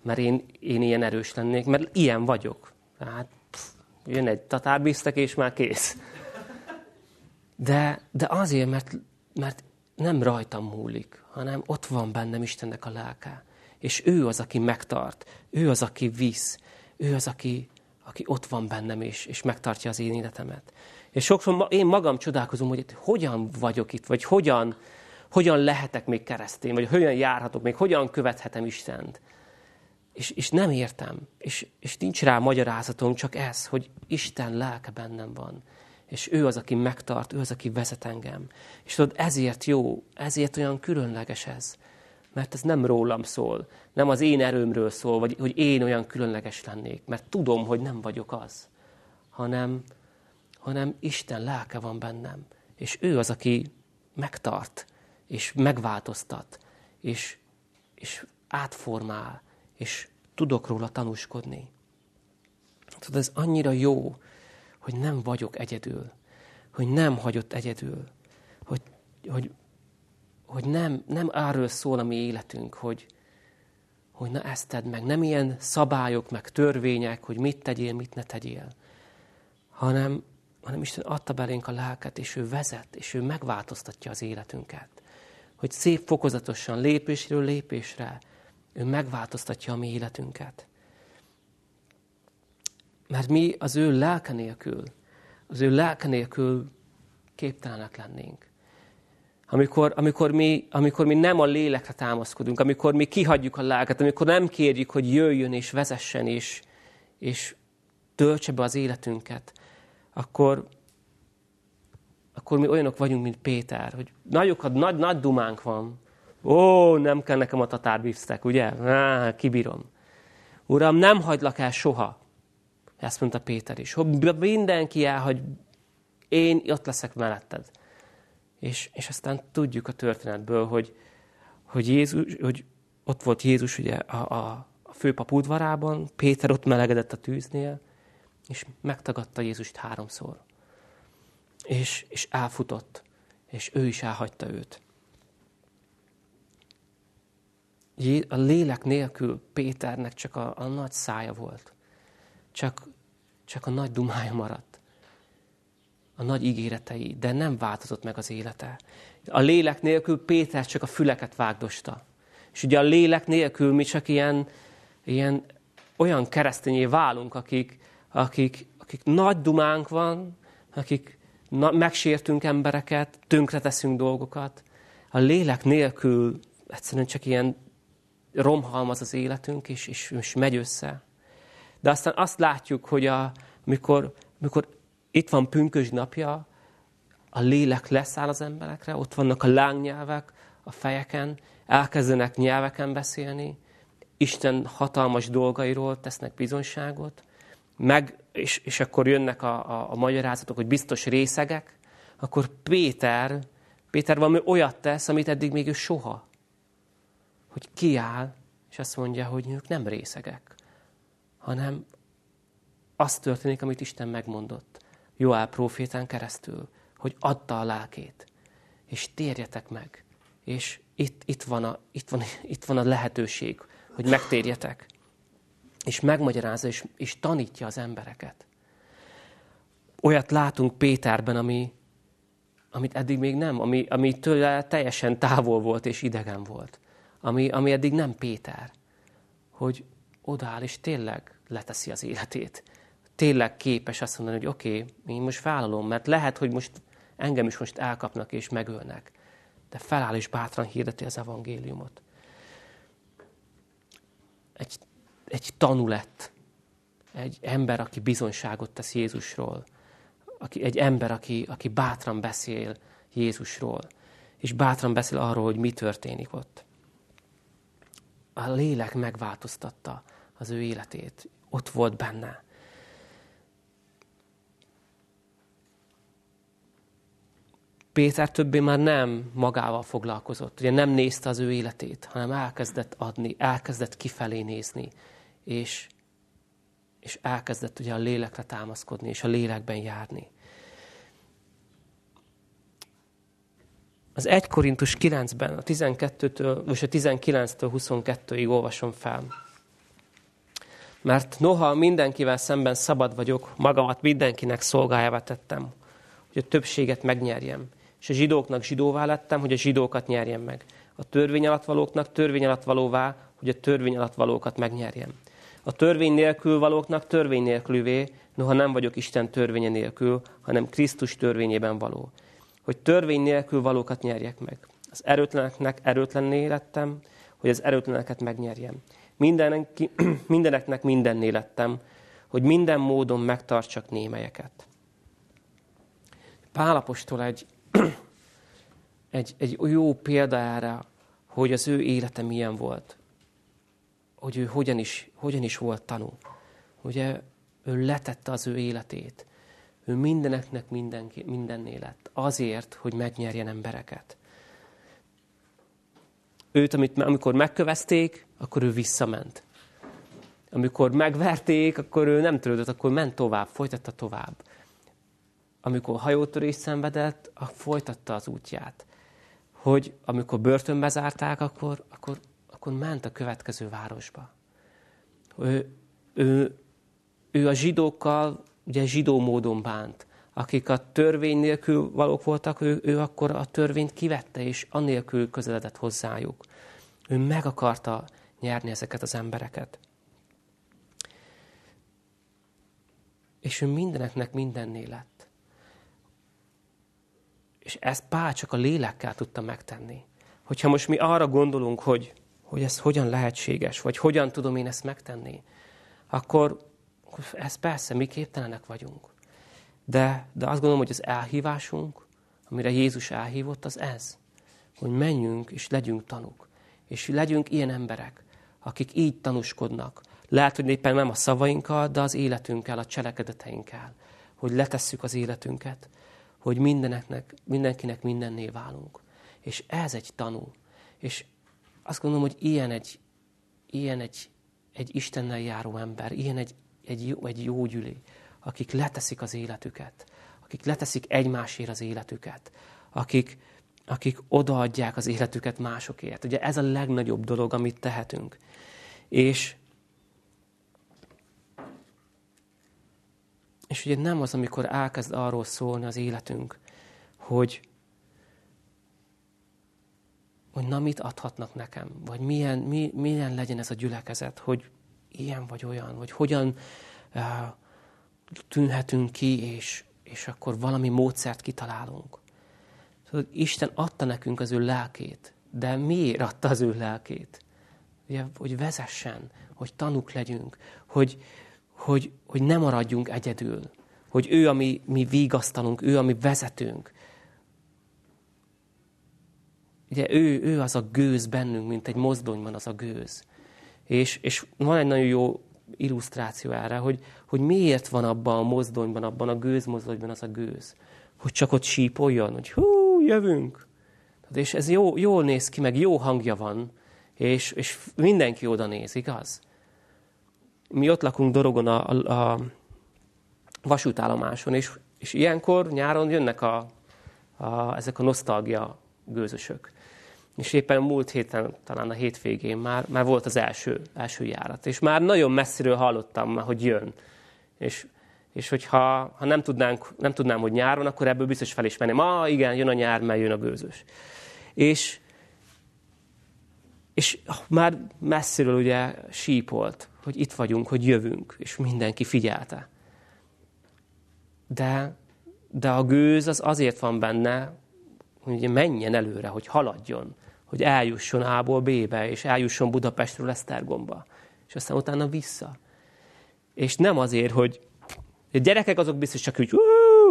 mert én, én ilyen erős lennék, mert ilyen vagyok. Tehát pff, jön egy tatárbiztek, és már kész. De, de azért, mert, mert nem rajtam múlik, hanem ott van bennem Istennek a lelke. És ő az, aki megtart. Ő az, aki visz. Ő az, aki, aki ott van bennem, és, és megtartja az én életemet. És sokszor én magam csodálkozom, hogy hogyan vagyok itt, vagy hogyan, hogyan lehetek még keresztény, vagy hogyan járhatok még, hogyan követhetem Istent. És, és nem értem, és, és nincs rá magyarázatom, csak ez, hogy Isten lelke bennem van. És ő az, aki megtart, ő az, aki vezet engem. És tudod, ezért jó, ezért olyan különleges ez. Mert ez nem rólam szól, nem az én erőmről szól, vagy hogy én olyan különleges lennék, mert tudom, hogy nem vagyok az, hanem, hanem Isten lelke van bennem, és ő az, aki megtart, és megváltoztat, és, és átformál, és tudok róla tanúskodni. Tudod, ez annyira jó, hogy nem vagyok egyedül, hogy nem hagyott egyedül, hogy, hogy hogy nem, nem arról szól a mi életünk, hogy, hogy na ezt tedd meg. Nem ilyen szabályok, meg törvények, hogy mit tegyél, mit ne tegyél. Hanem, hanem Isten adta belénk a lelket, és ő vezet, és ő megváltoztatja az életünket. Hogy szép fokozatosan, lépésről lépésre, ő megváltoztatja a mi életünket. Mert mi az ő lelke nélkül, az ő lelke nélkül képtelenek lennénk. Amikor, amikor, mi, amikor mi nem a lélekre támaszkodunk, amikor mi kihagyjuk a lelket, amikor nem kérjük, hogy jöjjön és vezessen és, és töltse be az életünket, akkor, akkor mi olyanok vagyunk, mint Péter, hogy nagyokat, nagy, nagy dumánk van, Ó, nem kell nekem a tatárbifsztek, ugye? Á, kibírom. Uram, nem hagylak el soha. Ezt mondta Péter is. Hogy mindenki el, hogy én ott leszek melletted. És, és aztán tudjuk a történetből, hogy, hogy, Jézus, hogy ott volt Jézus ugye a, a, a főpap udvarában, Péter ott melegedett a tűznél, és megtagadta Jézust háromszor. És, és elfutott, és ő is elhagyta őt. A lélek nélkül Péternek csak a, a nagy szája volt. Csak, csak a nagy dumája maradt. A nagy ígéretei, de nem változott meg az élete. A lélek nélkül Péter csak a füleket vágdosta. És ugye a lélek nélkül mi csak ilyen, ilyen olyan keresztényé válunk, akik, akik, akik nagy dumánk van, akik na, megsértünk embereket, tönkreteszünk dolgokat. A lélek nélkül egyszerűen csak ilyen romhalmaz az életünk, és, és, és megy össze. De aztán azt látjuk, hogy a, mikor, mikor itt van pünkös napja, a lélek leszáll az emberekre, ott vannak a lángnyelvek a fejeken, elkezdenek nyelveken beszélni, Isten hatalmas dolgairól tesznek bizonyságot, meg, és, és akkor jönnek a, a, a magyarázatok, hogy biztos részegek, akkor Péter, Péter valami olyat tesz, amit eddig még ő soha. Hogy kiáll, és azt mondja, hogy ők nem részegek, hanem az történik, amit Isten megmondott. Joál profétán keresztül, hogy adta a lelkét, és térjetek meg. És itt, itt, van a, itt, van, itt van a lehetőség, hogy megtérjetek. És megmagyarázza, és, és tanítja az embereket. Olyat látunk Péterben, ami, amit eddig még nem, ami, ami tőle teljesen távol volt és idegen volt. Ami, ami eddig nem Péter. Hogy odáll, és tényleg leteszi az életét tényleg képes azt mondani, hogy oké, okay, én most vállalom, mert lehet, hogy most engem is most elkapnak és megölnek. De feláll és bátran hirdeti az evangéliumot. Egy, egy tanú lett. Egy ember, aki bizonyságot tesz Jézusról. Aki, egy ember, aki, aki bátran beszél Jézusról. És bátran beszél arról, hogy mi történik ott. A lélek megváltoztatta az ő életét. Ott volt benne. Péter többé már nem magával foglalkozott, ugye nem nézte az ő életét, hanem elkezdett adni, elkezdett kifelé nézni, és, és elkezdett ugye a lélekre támaszkodni, és a lélekben járni. Az 1 Korintus 9-ben, a 12-től, vagy a 19-től 22-ig olvasom fel. Mert noha mindenkivel szemben szabad vagyok, magamat mindenkinek szolgájába tettem, hogy a többséget megnyerjem és a zsidóknak zsidóvá lettem, hogy a zsidókat nyerjem meg. A törvény alatt valóknak törvény alatt valóvá, hogy a törvény alatt valókat megnyerjem. A törvény nélkül valóknak törvény nélkülvé, noha nem vagyok Isten törvénye nélkül, hanem Krisztus törvényében való. Hogy törvény nélkül valókat nyerjek meg. Az erőtleneknek erőtlenné lettem, hogy az erőtleneket megnyerjem. Mindenki, mindeneknek mindenné lettem, hogy minden módon megtartsak némelyeket. Pálapostól egy egy, egy jó példa erre, hogy az ő élete milyen volt. Hogy ő hogyan is, hogyan is volt tanú. Ugye ő letette az ő életét. Ő mindeneknek minden, mindenné lett. Azért, hogy megnyerjen embereket. Őt, amit, amikor megkövezték, akkor ő visszament. Amikor megverték, akkor ő nem törődött, akkor ment tovább, folytatta tovább amikor hajótörést szenvedett, folytatta az útját. Hogy amikor börtönbe zárták, akkor, akkor, akkor ment a következő városba. Ő, ő, ő a zsidókkal ugye zsidó módon bánt. Akik a törvény nélkül valók voltak, ő, ő akkor a törvényt kivette, és anélkül közeledett hozzájuk. Ő meg akarta nyerni ezeket az embereket. És ő mindeneknek mindenné lett. És ezt Pál csak a lélekkel tudta megtenni. Hogyha most mi arra gondolunk, hogy, hogy ez hogyan lehetséges, vagy hogyan tudom én ezt megtenni, akkor ez persze, mi képtelenek vagyunk. De, de azt gondolom, hogy az elhívásunk, amire Jézus elhívott, az ez. hogy menjünk és legyünk tanuk. És legyünk ilyen emberek, akik így tanúskodnak. Lehet, hogy éppen nem a szavainkkal, de az életünkkel, a cselekedeteinkkel. Hogy letesszük az életünket, hogy mindeneknek, mindenkinek mindenné válunk. És ez egy tanú. És azt gondolom, hogy ilyen egy, ilyen egy, egy Istennel járó ember, ilyen egy, egy, egy jó gyüli, akik leteszik az életüket, akik leteszik egymásért az életüket, akik, akik odaadják az életüket másokért. Ugye ez a legnagyobb dolog, amit tehetünk. És, és ugye nem az, amikor elkezd arról szólni az életünk, hogy, hogy na mit adhatnak nekem, vagy milyen, mi, milyen legyen ez a gyülekezet, hogy ilyen vagy olyan, vagy hogyan uh, tűnhetünk ki, és, és akkor valami módszert kitalálunk. Tudod, Isten adta nekünk az ő lelkét, de miért adta az ő lelkét? Ugye, hogy vezessen, hogy tanuk legyünk, hogy, hogy, hogy ne maradjunk egyedül, hogy ő, ami mi vigasztalunk, ő, ami vezetünk. Ugye ő, ő az a gőz bennünk, mint egy mozdonyban az a gőz. És, és van egy nagyon jó illusztráció erre, hogy, hogy miért van abban a mozdonyban, abban a gőzmozdonyban az a gőz. Hogy csak ott sípoljon, hogy hú, jövünk. És ez jó, jól néz ki, meg jó hangja van, és, és mindenki oda néz, igaz? Mi ott lakunk Dorogon a, a, a vasútállomáson, és, és ilyenkor nyáron jönnek a, a, ezek a nosztalgia gőzösök. És éppen múlt héten, talán a hétvégén már, már volt az első, első járat. És már nagyon messziről hallottam, hogy jön. És, és hogyha ha nem, tudnánk, nem tudnám, hogy nyár van, akkor ebből biztos felismerném. Ah, igen, jön a nyár, mert jön a gőzös. És, és már messziről ugye sípolt, hogy itt vagyunk, hogy jövünk, és mindenki figyelte. De, de a gőz az azért van benne, hogy menjen előre, hogy haladjon hogy eljusson A-ból B-be, és eljusson Budapestről Esztergomba. És aztán utána vissza. És nem azért, hogy a gyerekek azok biztos csak úgy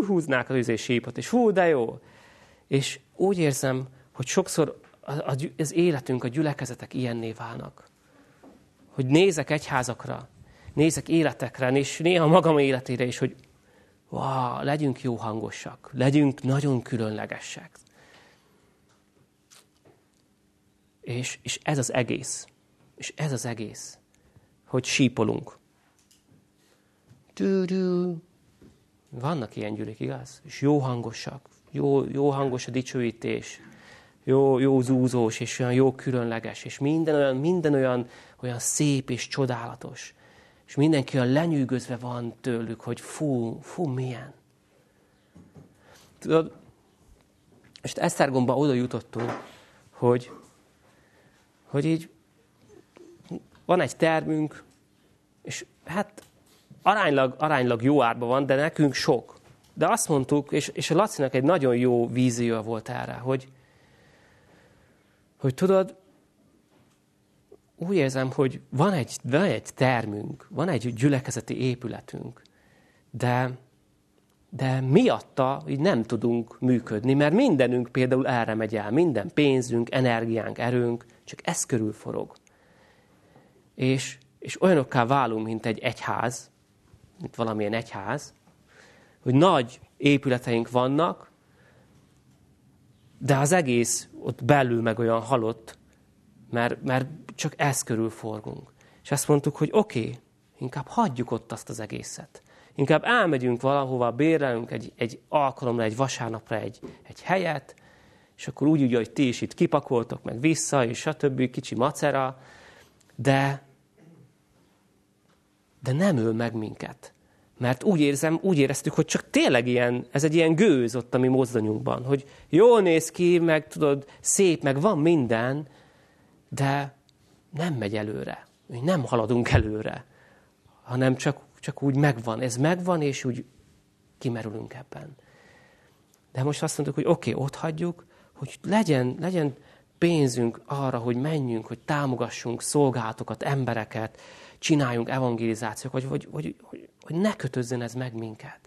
húznák az sípot, és hú, de jó. És úgy érzem, hogy sokszor az életünk, a gyülekezetek ilyenné válnak. Hogy nézek egyházakra, nézek életekre, és néha magam életére is, hogy wow, legyünk jó hangosak, legyünk nagyon különlegesek. És, és ez az egész. És ez az egész. Hogy sípolunk. Dű-dű. Vannak ilyen gyűlik, igaz? És jó hangosak. Jó, jó hangos a dicsőítés. Jó, jó zúzós, és olyan jó különleges. És minden olyan, minden olyan, olyan szép és csodálatos. És mindenki olyan lenyűgözve van tőlük, hogy fú, fú, milyen. Tudod, és Esztergomba oda jutottunk, hogy hogy így van egy termünk, és hát aránylag, aránylag jó árba van, de nekünk sok. De azt mondtuk, és, és a Lacinak egy nagyon jó vízió volt erre, hogy, hogy tudod, úgy érzem, hogy van egy, van egy termünk, van egy gyülekezeti épületünk, de, de miatta így nem tudunk működni, mert mindenünk például erre megy el, minden pénzünk, energiánk, erőnk, csak ez körül forog. És, és olyanokká válunk, mint egy egyház, mint valamilyen egyház, hogy nagy épületeink vannak, de az egész ott belül meg olyan halott, mert, mert csak ez körül forgunk. És azt mondtuk, hogy oké, okay, inkább hagyjuk ott azt az egészet. Inkább elmegyünk valahova, bérelünk egy, egy alkalomra, egy vasárnapra egy, egy helyet, és akkor úgy, úgy, hogy ti is itt kipakoltok, meg vissza, és stb. kicsi macera, de, de nem öl meg minket. Mert úgy érzem, úgy éreztük, hogy csak tényleg ilyen, ez egy ilyen gőz ott a mi mozdonyunkban, hogy jól néz ki, meg tudod, szép, meg van minden, de nem megy előre. Nem haladunk előre, hanem csak, csak úgy megvan. Ez megvan, és úgy kimerülünk ebben. De most azt mondjuk, hogy oké, okay, ott hagyjuk, hogy legyen, legyen pénzünk arra, hogy menjünk, hogy támogassunk szolgálatokat, embereket, csináljunk evangelizációt, hogy, hogy, hogy, hogy, hogy ne kötözzen ez meg minket.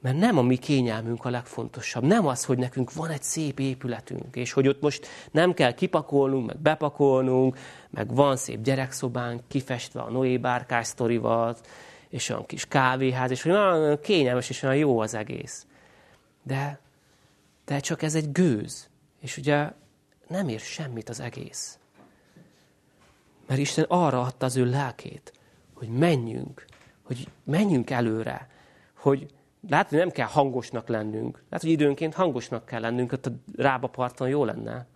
Mert nem a mi kényelmünk a legfontosabb. Nem az, hogy nekünk van egy szép épületünk, és hogy ott most nem kell kipakolnunk, meg bepakolnunk, meg van szép gyerekszobánk, kifestve a Noé bárkás sztorival, és olyan kis kávéház, és hogy nagyon kényelmes, és olyan jó az egész. De, de csak ez egy gőz. És ugye nem ér semmit az egész. Mert Isten arra adta az ő lelkét, hogy menjünk, hogy menjünk előre, hogy lehet, hogy nem kell hangosnak lennünk. Lehet, hogy időnként hangosnak kell lennünk, ott a rába parton jó lenne.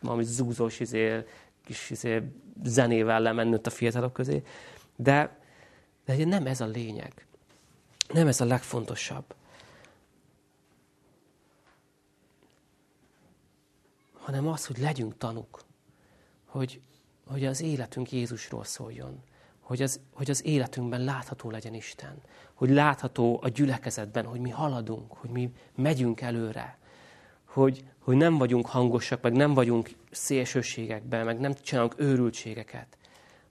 Valami zúzós izé, kis izé, zenével lemenni a fiatalok közé. De, de nem ez a lényeg. Nem ez a legfontosabb. Hanem az, hogy legyünk tanuk. Hogy, hogy az életünk Jézusról szóljon hogy az, hogy az életünkben látható legyen Isten. Hogy látható a gyülekezetben, hogy mi haladunk, hogy mi megyünk előre. Hogy, hogy nem vagyunk hangosak, meg nem vagyunk szélsőségekben, meg nem csinálunk őrültségeket.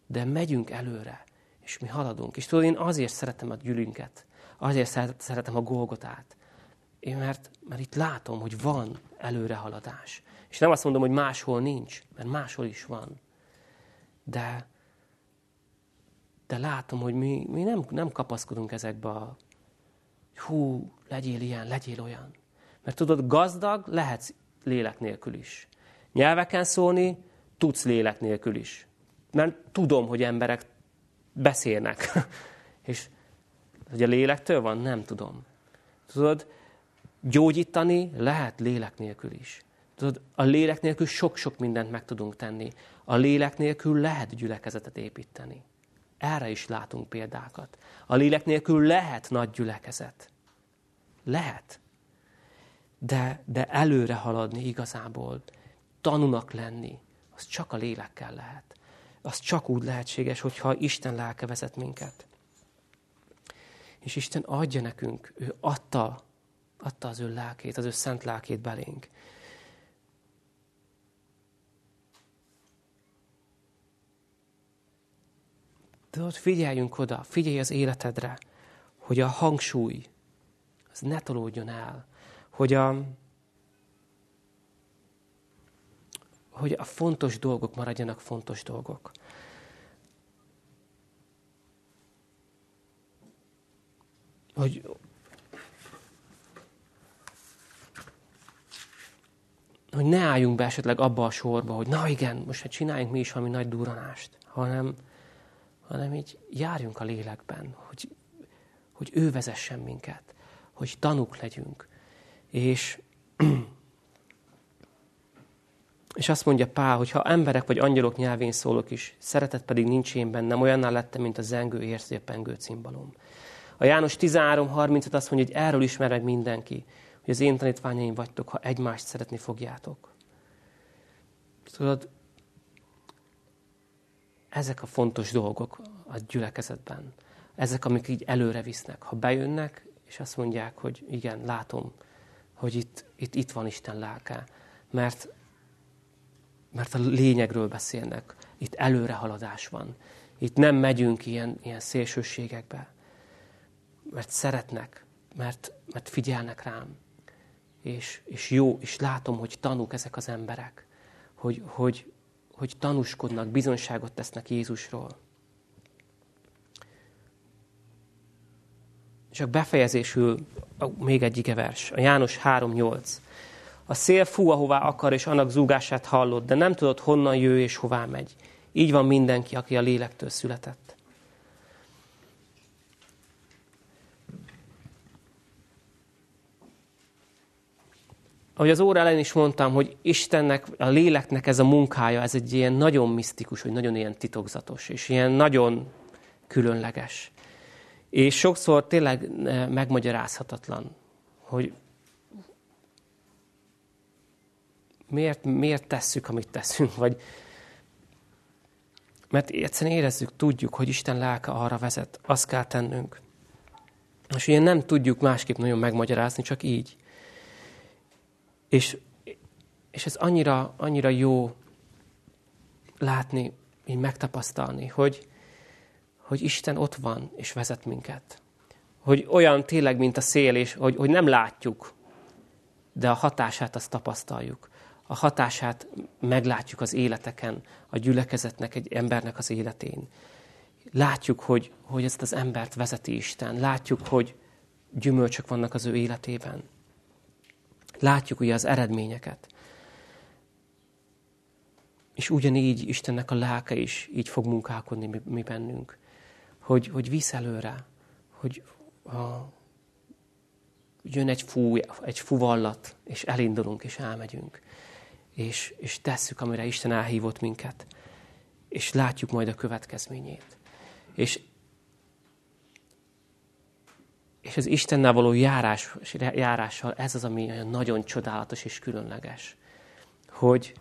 De megyünk előre, és mi haladunk. És tudod, én azért szeretem a gyülünket. Azért szeretem a Golgotát. Én mert, mert itt látom, hogy van előrehaladás. És nem azt mondom, hogy máshol nincs, mert máshol is van. De, de látom, hogy mi, mi nem, nem kapaszkodunk ezekbe a hú, legyél ilyen, legyél olyan. Mert tudod, gazdag lehetsz lélek nélkül is. Nyelveken szólni tudsz lélek nélkül is. Mert tudom, hogy emberek beszélnek. És hogy a lélektől van, nem tudom. Tudod, gyógyítani lehet lélek nélkül is. Tudod, a lélek nélkül sok-sok mindent meg tudunk tenni. A lélek nélkül lehet gyülekezetet építeni. Erre is látunk példákat. A lélek nélkül lehet nagy gyülekezet. Lehet. De, de előre haladni igazából, tanulnak lenni, az csak a lélekkel lehet. Az csak úgy lehetséges, hogyha Isten lelke vezet minket. És Isten adja nekünk, ő adta, adta az ő lelkét, az ő szent lelkét belénk. Tudod, figyeljünk oda, figyelj az életedre, hogy a hangsúly az ne tolódjon el, hogy a, hogy a fontos dolgok maradjanak fontos dolgok. Hogy, hogy ne álljunk be esetleg abba a sorba, hogy na igen, most hát csináljunk mi is valami nagy duranást, hanem, hanem így járjunk a lélekben, hogy, hogy ő vezessen minket, hogy tanuk legyünk. És, és azt mondja Pál, hogy ha emberek vagy angyalok nyelvén szólok is, szeretet pedig nincs én bennem, olyanná lettem, mint a zengő érzi a pengő cimbalom. A János 13.30-et azt mondja, hogy erről ismer meg mindenki, hogy az én tanítványaim vagytok, ha egymást szeretni fogjátok. Tudod, ezek a fontos dolgok a gyülekezetben. Ezek, amik így előre visznek. Ha bejönnek, és azt mondják, hogy igen, látom, hogy itt, itt, itt van Isten lelke. Mert, mert a lényegről beszélnek. Itt előrehaladás van. Itt nem megyünk ilyen, ilyen szélsőségekbe. Mert szeretnek, mert, mert figyelnek rám. És, és jó, és látom, hogy tanúk ezek az emberek. Hogy, hogy, hogy tanúskodnak, bizonyságot tesznek Jézusról. Csak befejezésül még egy igevers, a János 3.8. A szél fú, ahová akar, és annak zúgását hallod, de nem tudod, honnan jő és hová megy. Így van mindenki, aki a lélektől született. Ahogy az óra elején is mondtam, hogy Istennek, a léleknek ez a munkája, ez egy ilyen nagyon misztikus, hogy nagyon ilyen titokzatos, és ilyen nagyon különleges. És sokszor tényleg eh, megmagyarázhatatlan, hogy miért, miért tesszük, amit teszünk, vagy mert egyszerűen érezzük, tudjuk, hogy Isten lelke arra vezet, azt kell tennünk. És ilyen nem tudjuk másképp nagyon megmagyarázni, csak így. És, és ez annyira, annyira jó látni, így megtapasztalni, hogy, hogy Isten ott van és vezet minket. hogy olyan tényleg, mint a szél, és hogy, hogy nem látjuk, de a hatását azt tapasztaljuk. A hatását meglátjuk az életeken, a gyülekezetnek, egy embernek az életén. Látjuk, hogy, hogy ezt az embert vezeti Isten. Látjuk, hogy gyümölcsök vannak az ő életében. Látjuk ugye az eredményeket. És ugyanígy Istennek a lelke is így fog munkálkodni mi, mi bennünk. Hogy, hogy visz előre, hogy a, jön egy, fú, egy fuvallat, és elindulunk, és elmegyünk. És, és tesszük, amire Isten elhívott minket. És látjuk majd a következményét. És, és az Istennel való járás, járással ez az, ami nagyon csodálatos és különleges. Hogy,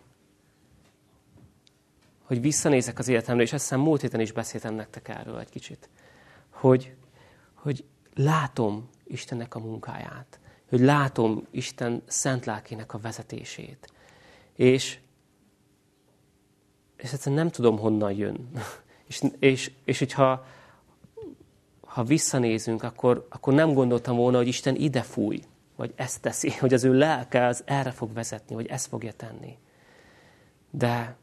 hogy visszanézek az életemre, és azt hiszem múlt héten is beszéltem nektek erről egy kicsit, hogy, hogy látom Istennek a munkáját, hogy látom Isten szent lelkének a vezetését, és, és egyszerűen nem tudom, honnan jön. és, és, és hogyha ha visszanézünk, akkor, akkor nem gondoltam volna, hogy Isten ide fúj, vagy ezt teszi, hogy az ő lelke az erre fog vezetni, vagy ezt fogja tenni. De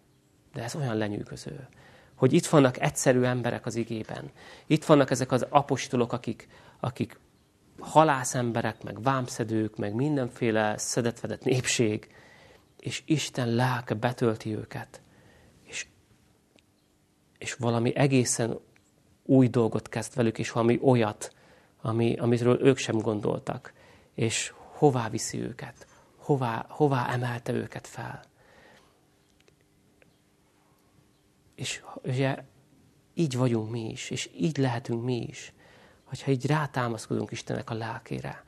de ez olyan lenyűgöző, hogy itt vannak egyszerű emberek az igében. Itt vannak ezek az apostolok, akik, akik halász emberek, meg vámszedők, meg mindenféle szedetvedett népség, és Isten lelke betölti őket. És, és valami egészen új dolgot kezd velük, és valami olyat, ami, amiről ők sem gondoltak. És hová viszi őket? Hová, hová emelte őket fel? És ugye így vagyunk mi is, és így lehetünk mi is, hogyha így rátámaszkodunk Istennek a lelkére.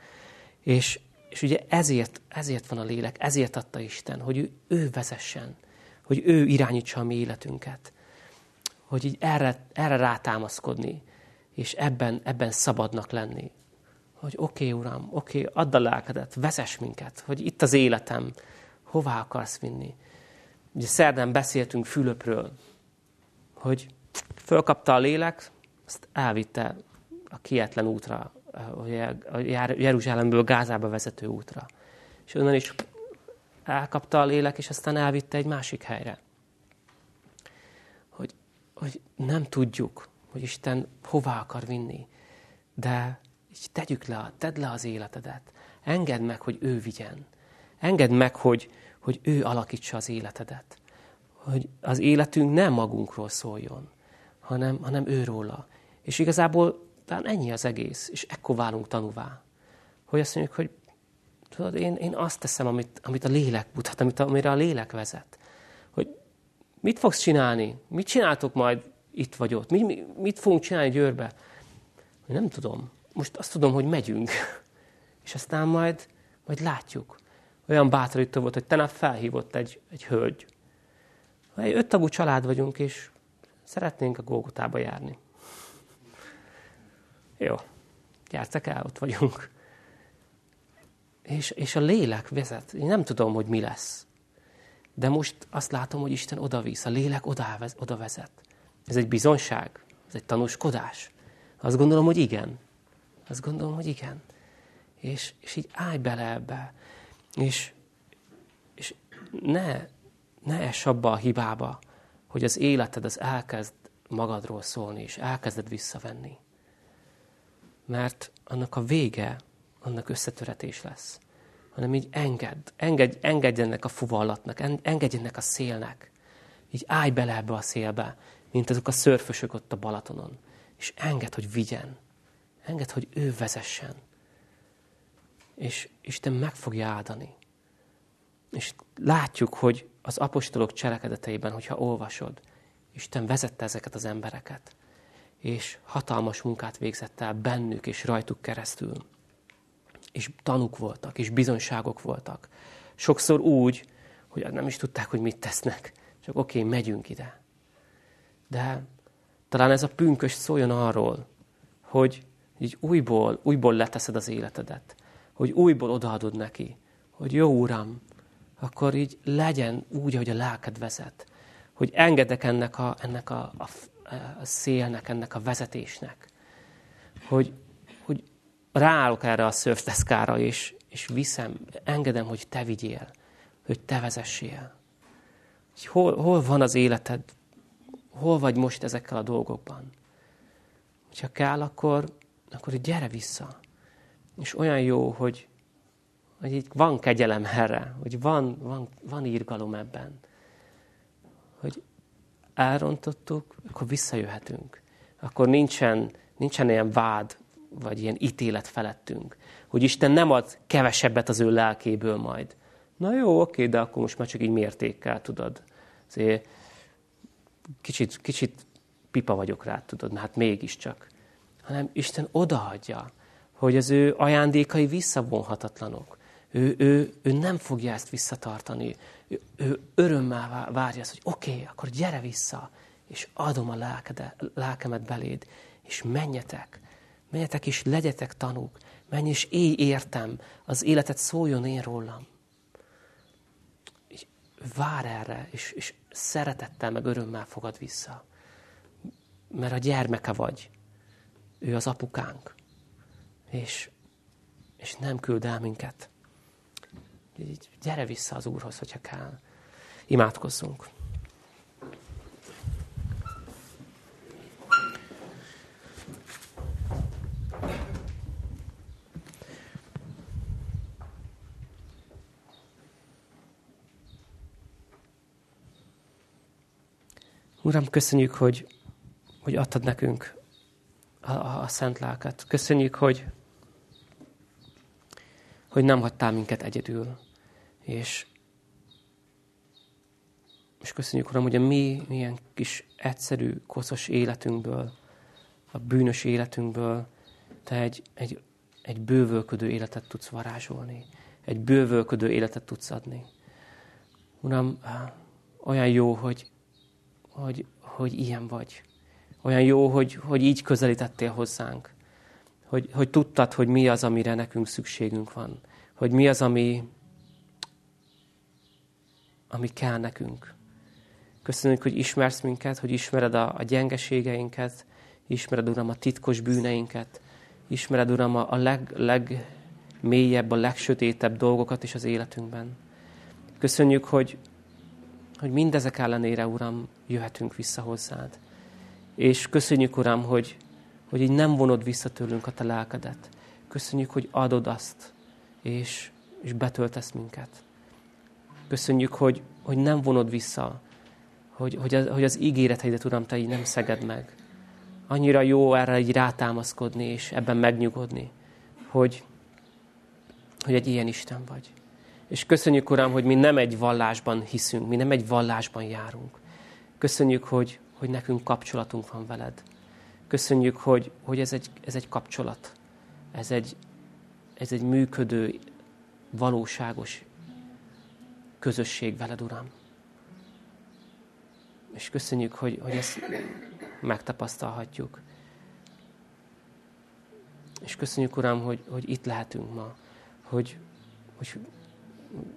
És, és ugye ezért, ezért van a lélek, ezért adta Isten, hogy ő, ő vezessen, hogy ő irányítsa a mi életünket. Hogy így erre, erre rátámaszkodni, és ebben, ebben szabadnak lenni. Hogy oké, okay, Uram, oké, okay, add a lelkedet, vezess minket, hogy itt az életem, hová akarsz vinni. Ugye szerdán beszéltünk Fülöpről, hogy fölkapta a lélek, azt elvitte a kietlen útra, a Jeruzsálemből Gázába vezető útra. És onnan is elkapta a lélek, és aztán elvitte egy másik helyre. Hogy, nem tudjuk, hogy Isten hová akar vinni, de így tegyük le, tedd le az életedet. Engedd meg, hogy ő vigyen. Engedd meg, hogy, hogy ő alakítsa az életedet hogy az életünk nem magunkról szóljon, hanem, hanem őróla. És igazából talán ennyi az egész, és ekkor válunk tanúvá. Hogy azt mondjuk, hogy tudod, én, én azt teszem, amit, amit a lélek mutat, amit, amire a lélek vezet. Mit fogsz csinálni? Mit csináltok majd itt vagy ott? Mi, mi, mit fogunk csinálni Győrbe? Nem tudom. Most azt tudom, hogy megyünk. És aztán majd, majd látjuk. Olyan bátorító volt, hogy tenap felhívott egy, egy hölgy, egy öttagú család vagyunk, és szeretnénk a Gógotába járni. Jó, gyertek el, ott vagyunk. És, és a lélek vezet. Én nem tudom, hogy mi lesz. De most azt látom, hogy Isten oda visz, a lélek oda vezet. Ez egy bizonság, ez egy tanúskodás. Azt gondolom, hogy igen. Azt gondolom, hogy igen. És, és így állj bele ebbe. És, és ne, ne ess abba a hibába, hogy az életed az elkezd magadról szólni, és elkezded visszavenni. Mert annak a vége, annak összetöretés lesz. Hanem így engedd, engedj, engedj ennek a fuvallatnak, engedj ennek a szélnek. Így állj bele ebbe a szélbe, mint azok a szörfösök ott a Balatonon. És enged, hogy vigyen. Enged, hogy ő vezessen. És Isten meg fogja áldani. És látjuk, hogy az apostolok cselekedeteiben, hogyha olvasod, Isten vezette ezeket az embereket, és hatalmas munkát végzett el bennük és rajtuk keresztül. És tanuk voltak, és bizonyságok voltak. Sokszor úgy, hogy nem is tudták, hogy mit tesznek. Csak oké, okay, megyünk ide. De talán ez a pünkös szóljon arról, hogy így újból, újból leteszed az életedet. Hogy újból odaadod neki. Hogy jó Uram, akkor így legyen úgy, hogy a lelked vezet. Hogy engedek ennek a, ennek a, a, a szélnek, ennek a vezetésnek. Hogy ráállok erre a szörfdeszkára, és, és viszem, engedem, hogy te vigyél, hogy te vezessél. Hogy hol, hol van az életed? Hol vagy most ezekkel a dolgokban? Ha kell, akkor, akkor gyere vissza. És olyan jó, hogy, hogy így van kegyelem erre, hogy van, van, van írgalom ebben. Hogy elrontottuk, akkor visszajöhetünk. Akkor nincsen, nincsen ilyen vád, vagy ilyen ítélet felettünk. Hogy Isten nem ad kevesebbet az ő lelkéből majd. Na jó, oké, de akkor most már csak így mértékkel, tudod. Azért kicsit, kicsit pipa vagyok rá, tudod, na hát mégiscsak. Hanem Isten odaadja, hogy az ő ajándékai visszavonhatatlanok. Ő, ő, ő nem fogja ezt visszatartani. Ő, ő örömmel várja azt, hogy oké, akkor gyere vissza, és adom a lelkede, lelkemet beléd, és menjetek. Menjetek és legyetek tanúk. Menj és élj értem, az életet szóljon én rólam. Vár erre, és, és szeretettel, meg örömmel fogad vissza. Mert a gyermeke vagy. Ő az apukánk. És, és nem küld el minket. Gyere vissza az Úrhoz, hogyha kell. Imádkozzunk. Uram, köszönjük, hogy, hogy adtad nekünk a, a, a szent lelket. Köszönjük, hogy, hogy nem hagytál minket egyedül. És, és köszönjük, Uram, hogy a mi milyen kis egyszerű, koszos életünkből, a bűnös életünkből Te egy, egy, egy bővölködő életet tudsz varázsolni. Egy bővölködő életet tudsz adni. Uram, olyan jó, hogy, hogy, hogy ilyen vagy. Olyan jó, hogy, hogy így közelítettél hozzánk. Hogy, hogy tudtad, hogy mi az, amire nekünk szükségünk van. Hogy mi az, ami, ami kell nekünk. Köszönjük, hogy ismersz minket, hogy ismered a, a gyengeségeinket, ismered, Uram, a titkos bűneinket, ismered, Uram, a leg, legmélyebb, a legsötétebb dolgokat is az életünkben. Köszönjük, hogy, hogy mindezek ellenére, Uram, jöhetünk vissza hozzád. És köszönjük, Uram, hogy, hogy így nem vonod vissza tőlünk a te lelkedet. Köszönjük, hogy adod azt, és, és betöltesz minket. Köszönjük, hogy, hogy nem vonod vissza, hogy, hogy, az, hogy az ígéreteidet, Uram, Te így nem szeged meg. Annyira jó erre így rátámaszkodni, és ebben megnyugodni, hogy, hogy egy ilyen Isten vagy. És köszönjük, Uram, hogy mi nem egy vallásban hiszünk, mi nem egy vallásban járunk. Köszönjük, hogy, hogy nekünk kapcsolatunk van veled. Köszönjük, hogy, hogy ez, egy, ez egy kapcsolat. Ez egy, ez egy működő, valóságos közösség veled, Uram. És köszönjük, hogy, hogy ezt megtapasztalhatjuk. És köszönjük, Uram, hogy, hogy itt lehetünk ma. Hogy, hogy,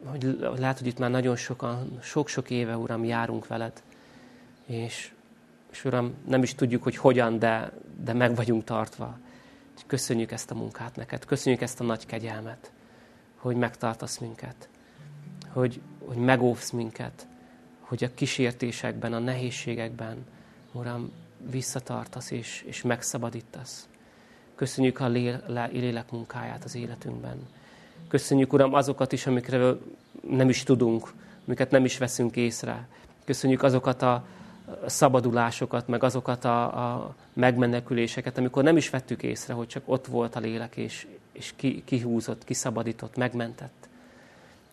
hogy hogy itt már nagyon sokan, sok-sok éve, Uram, járunk veled. És, és Uram, nem is tudjuk, hogy hogyan, de, de meg vagyunk tartva. Köszönjük ezt a munkát neked. Köszönjük ezt a nagy kegyelmet, hogy megtartasz minket hogy, hogy megóvsz minket, hogy a kísértésekben, a nehézségekben, Uram, visszatartasz és, és megszabadítasz. Köszönjük a lélek munkáját az életünkben. Köszönjük, Uram, azokat is, amikre nem is tudunk, amiket nem is veszünk észre. Köszönjük azokat a szabadulásokat, meg azokat a, a megmeneküléseket, amikor nem is vettük észre, hogy csak ott volt a lélek, és, és ki, kihúzott, kiszabadított, megmentett.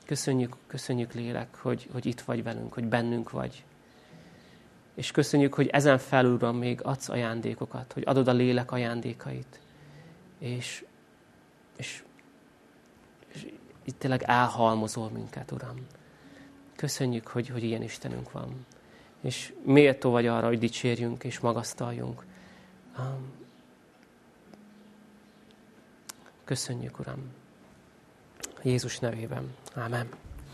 Köszönjük, köszönjük lélek, hogy, hogy itt vagy velünk, hogy bennünk vagy. És köszönjük, hogy ezen felülről még adsz ajándékokat, hogy adod a lélek ajándékait. És, és, itt tényleg elhalmozol minket, Uram. Köszönjük, hogy, hogy ilyen Istenünk van. És méltó vagy arra, hogy dicsérjünk és magasztaljunk. Köszönjük, Uram. Jézus nevében. Amen.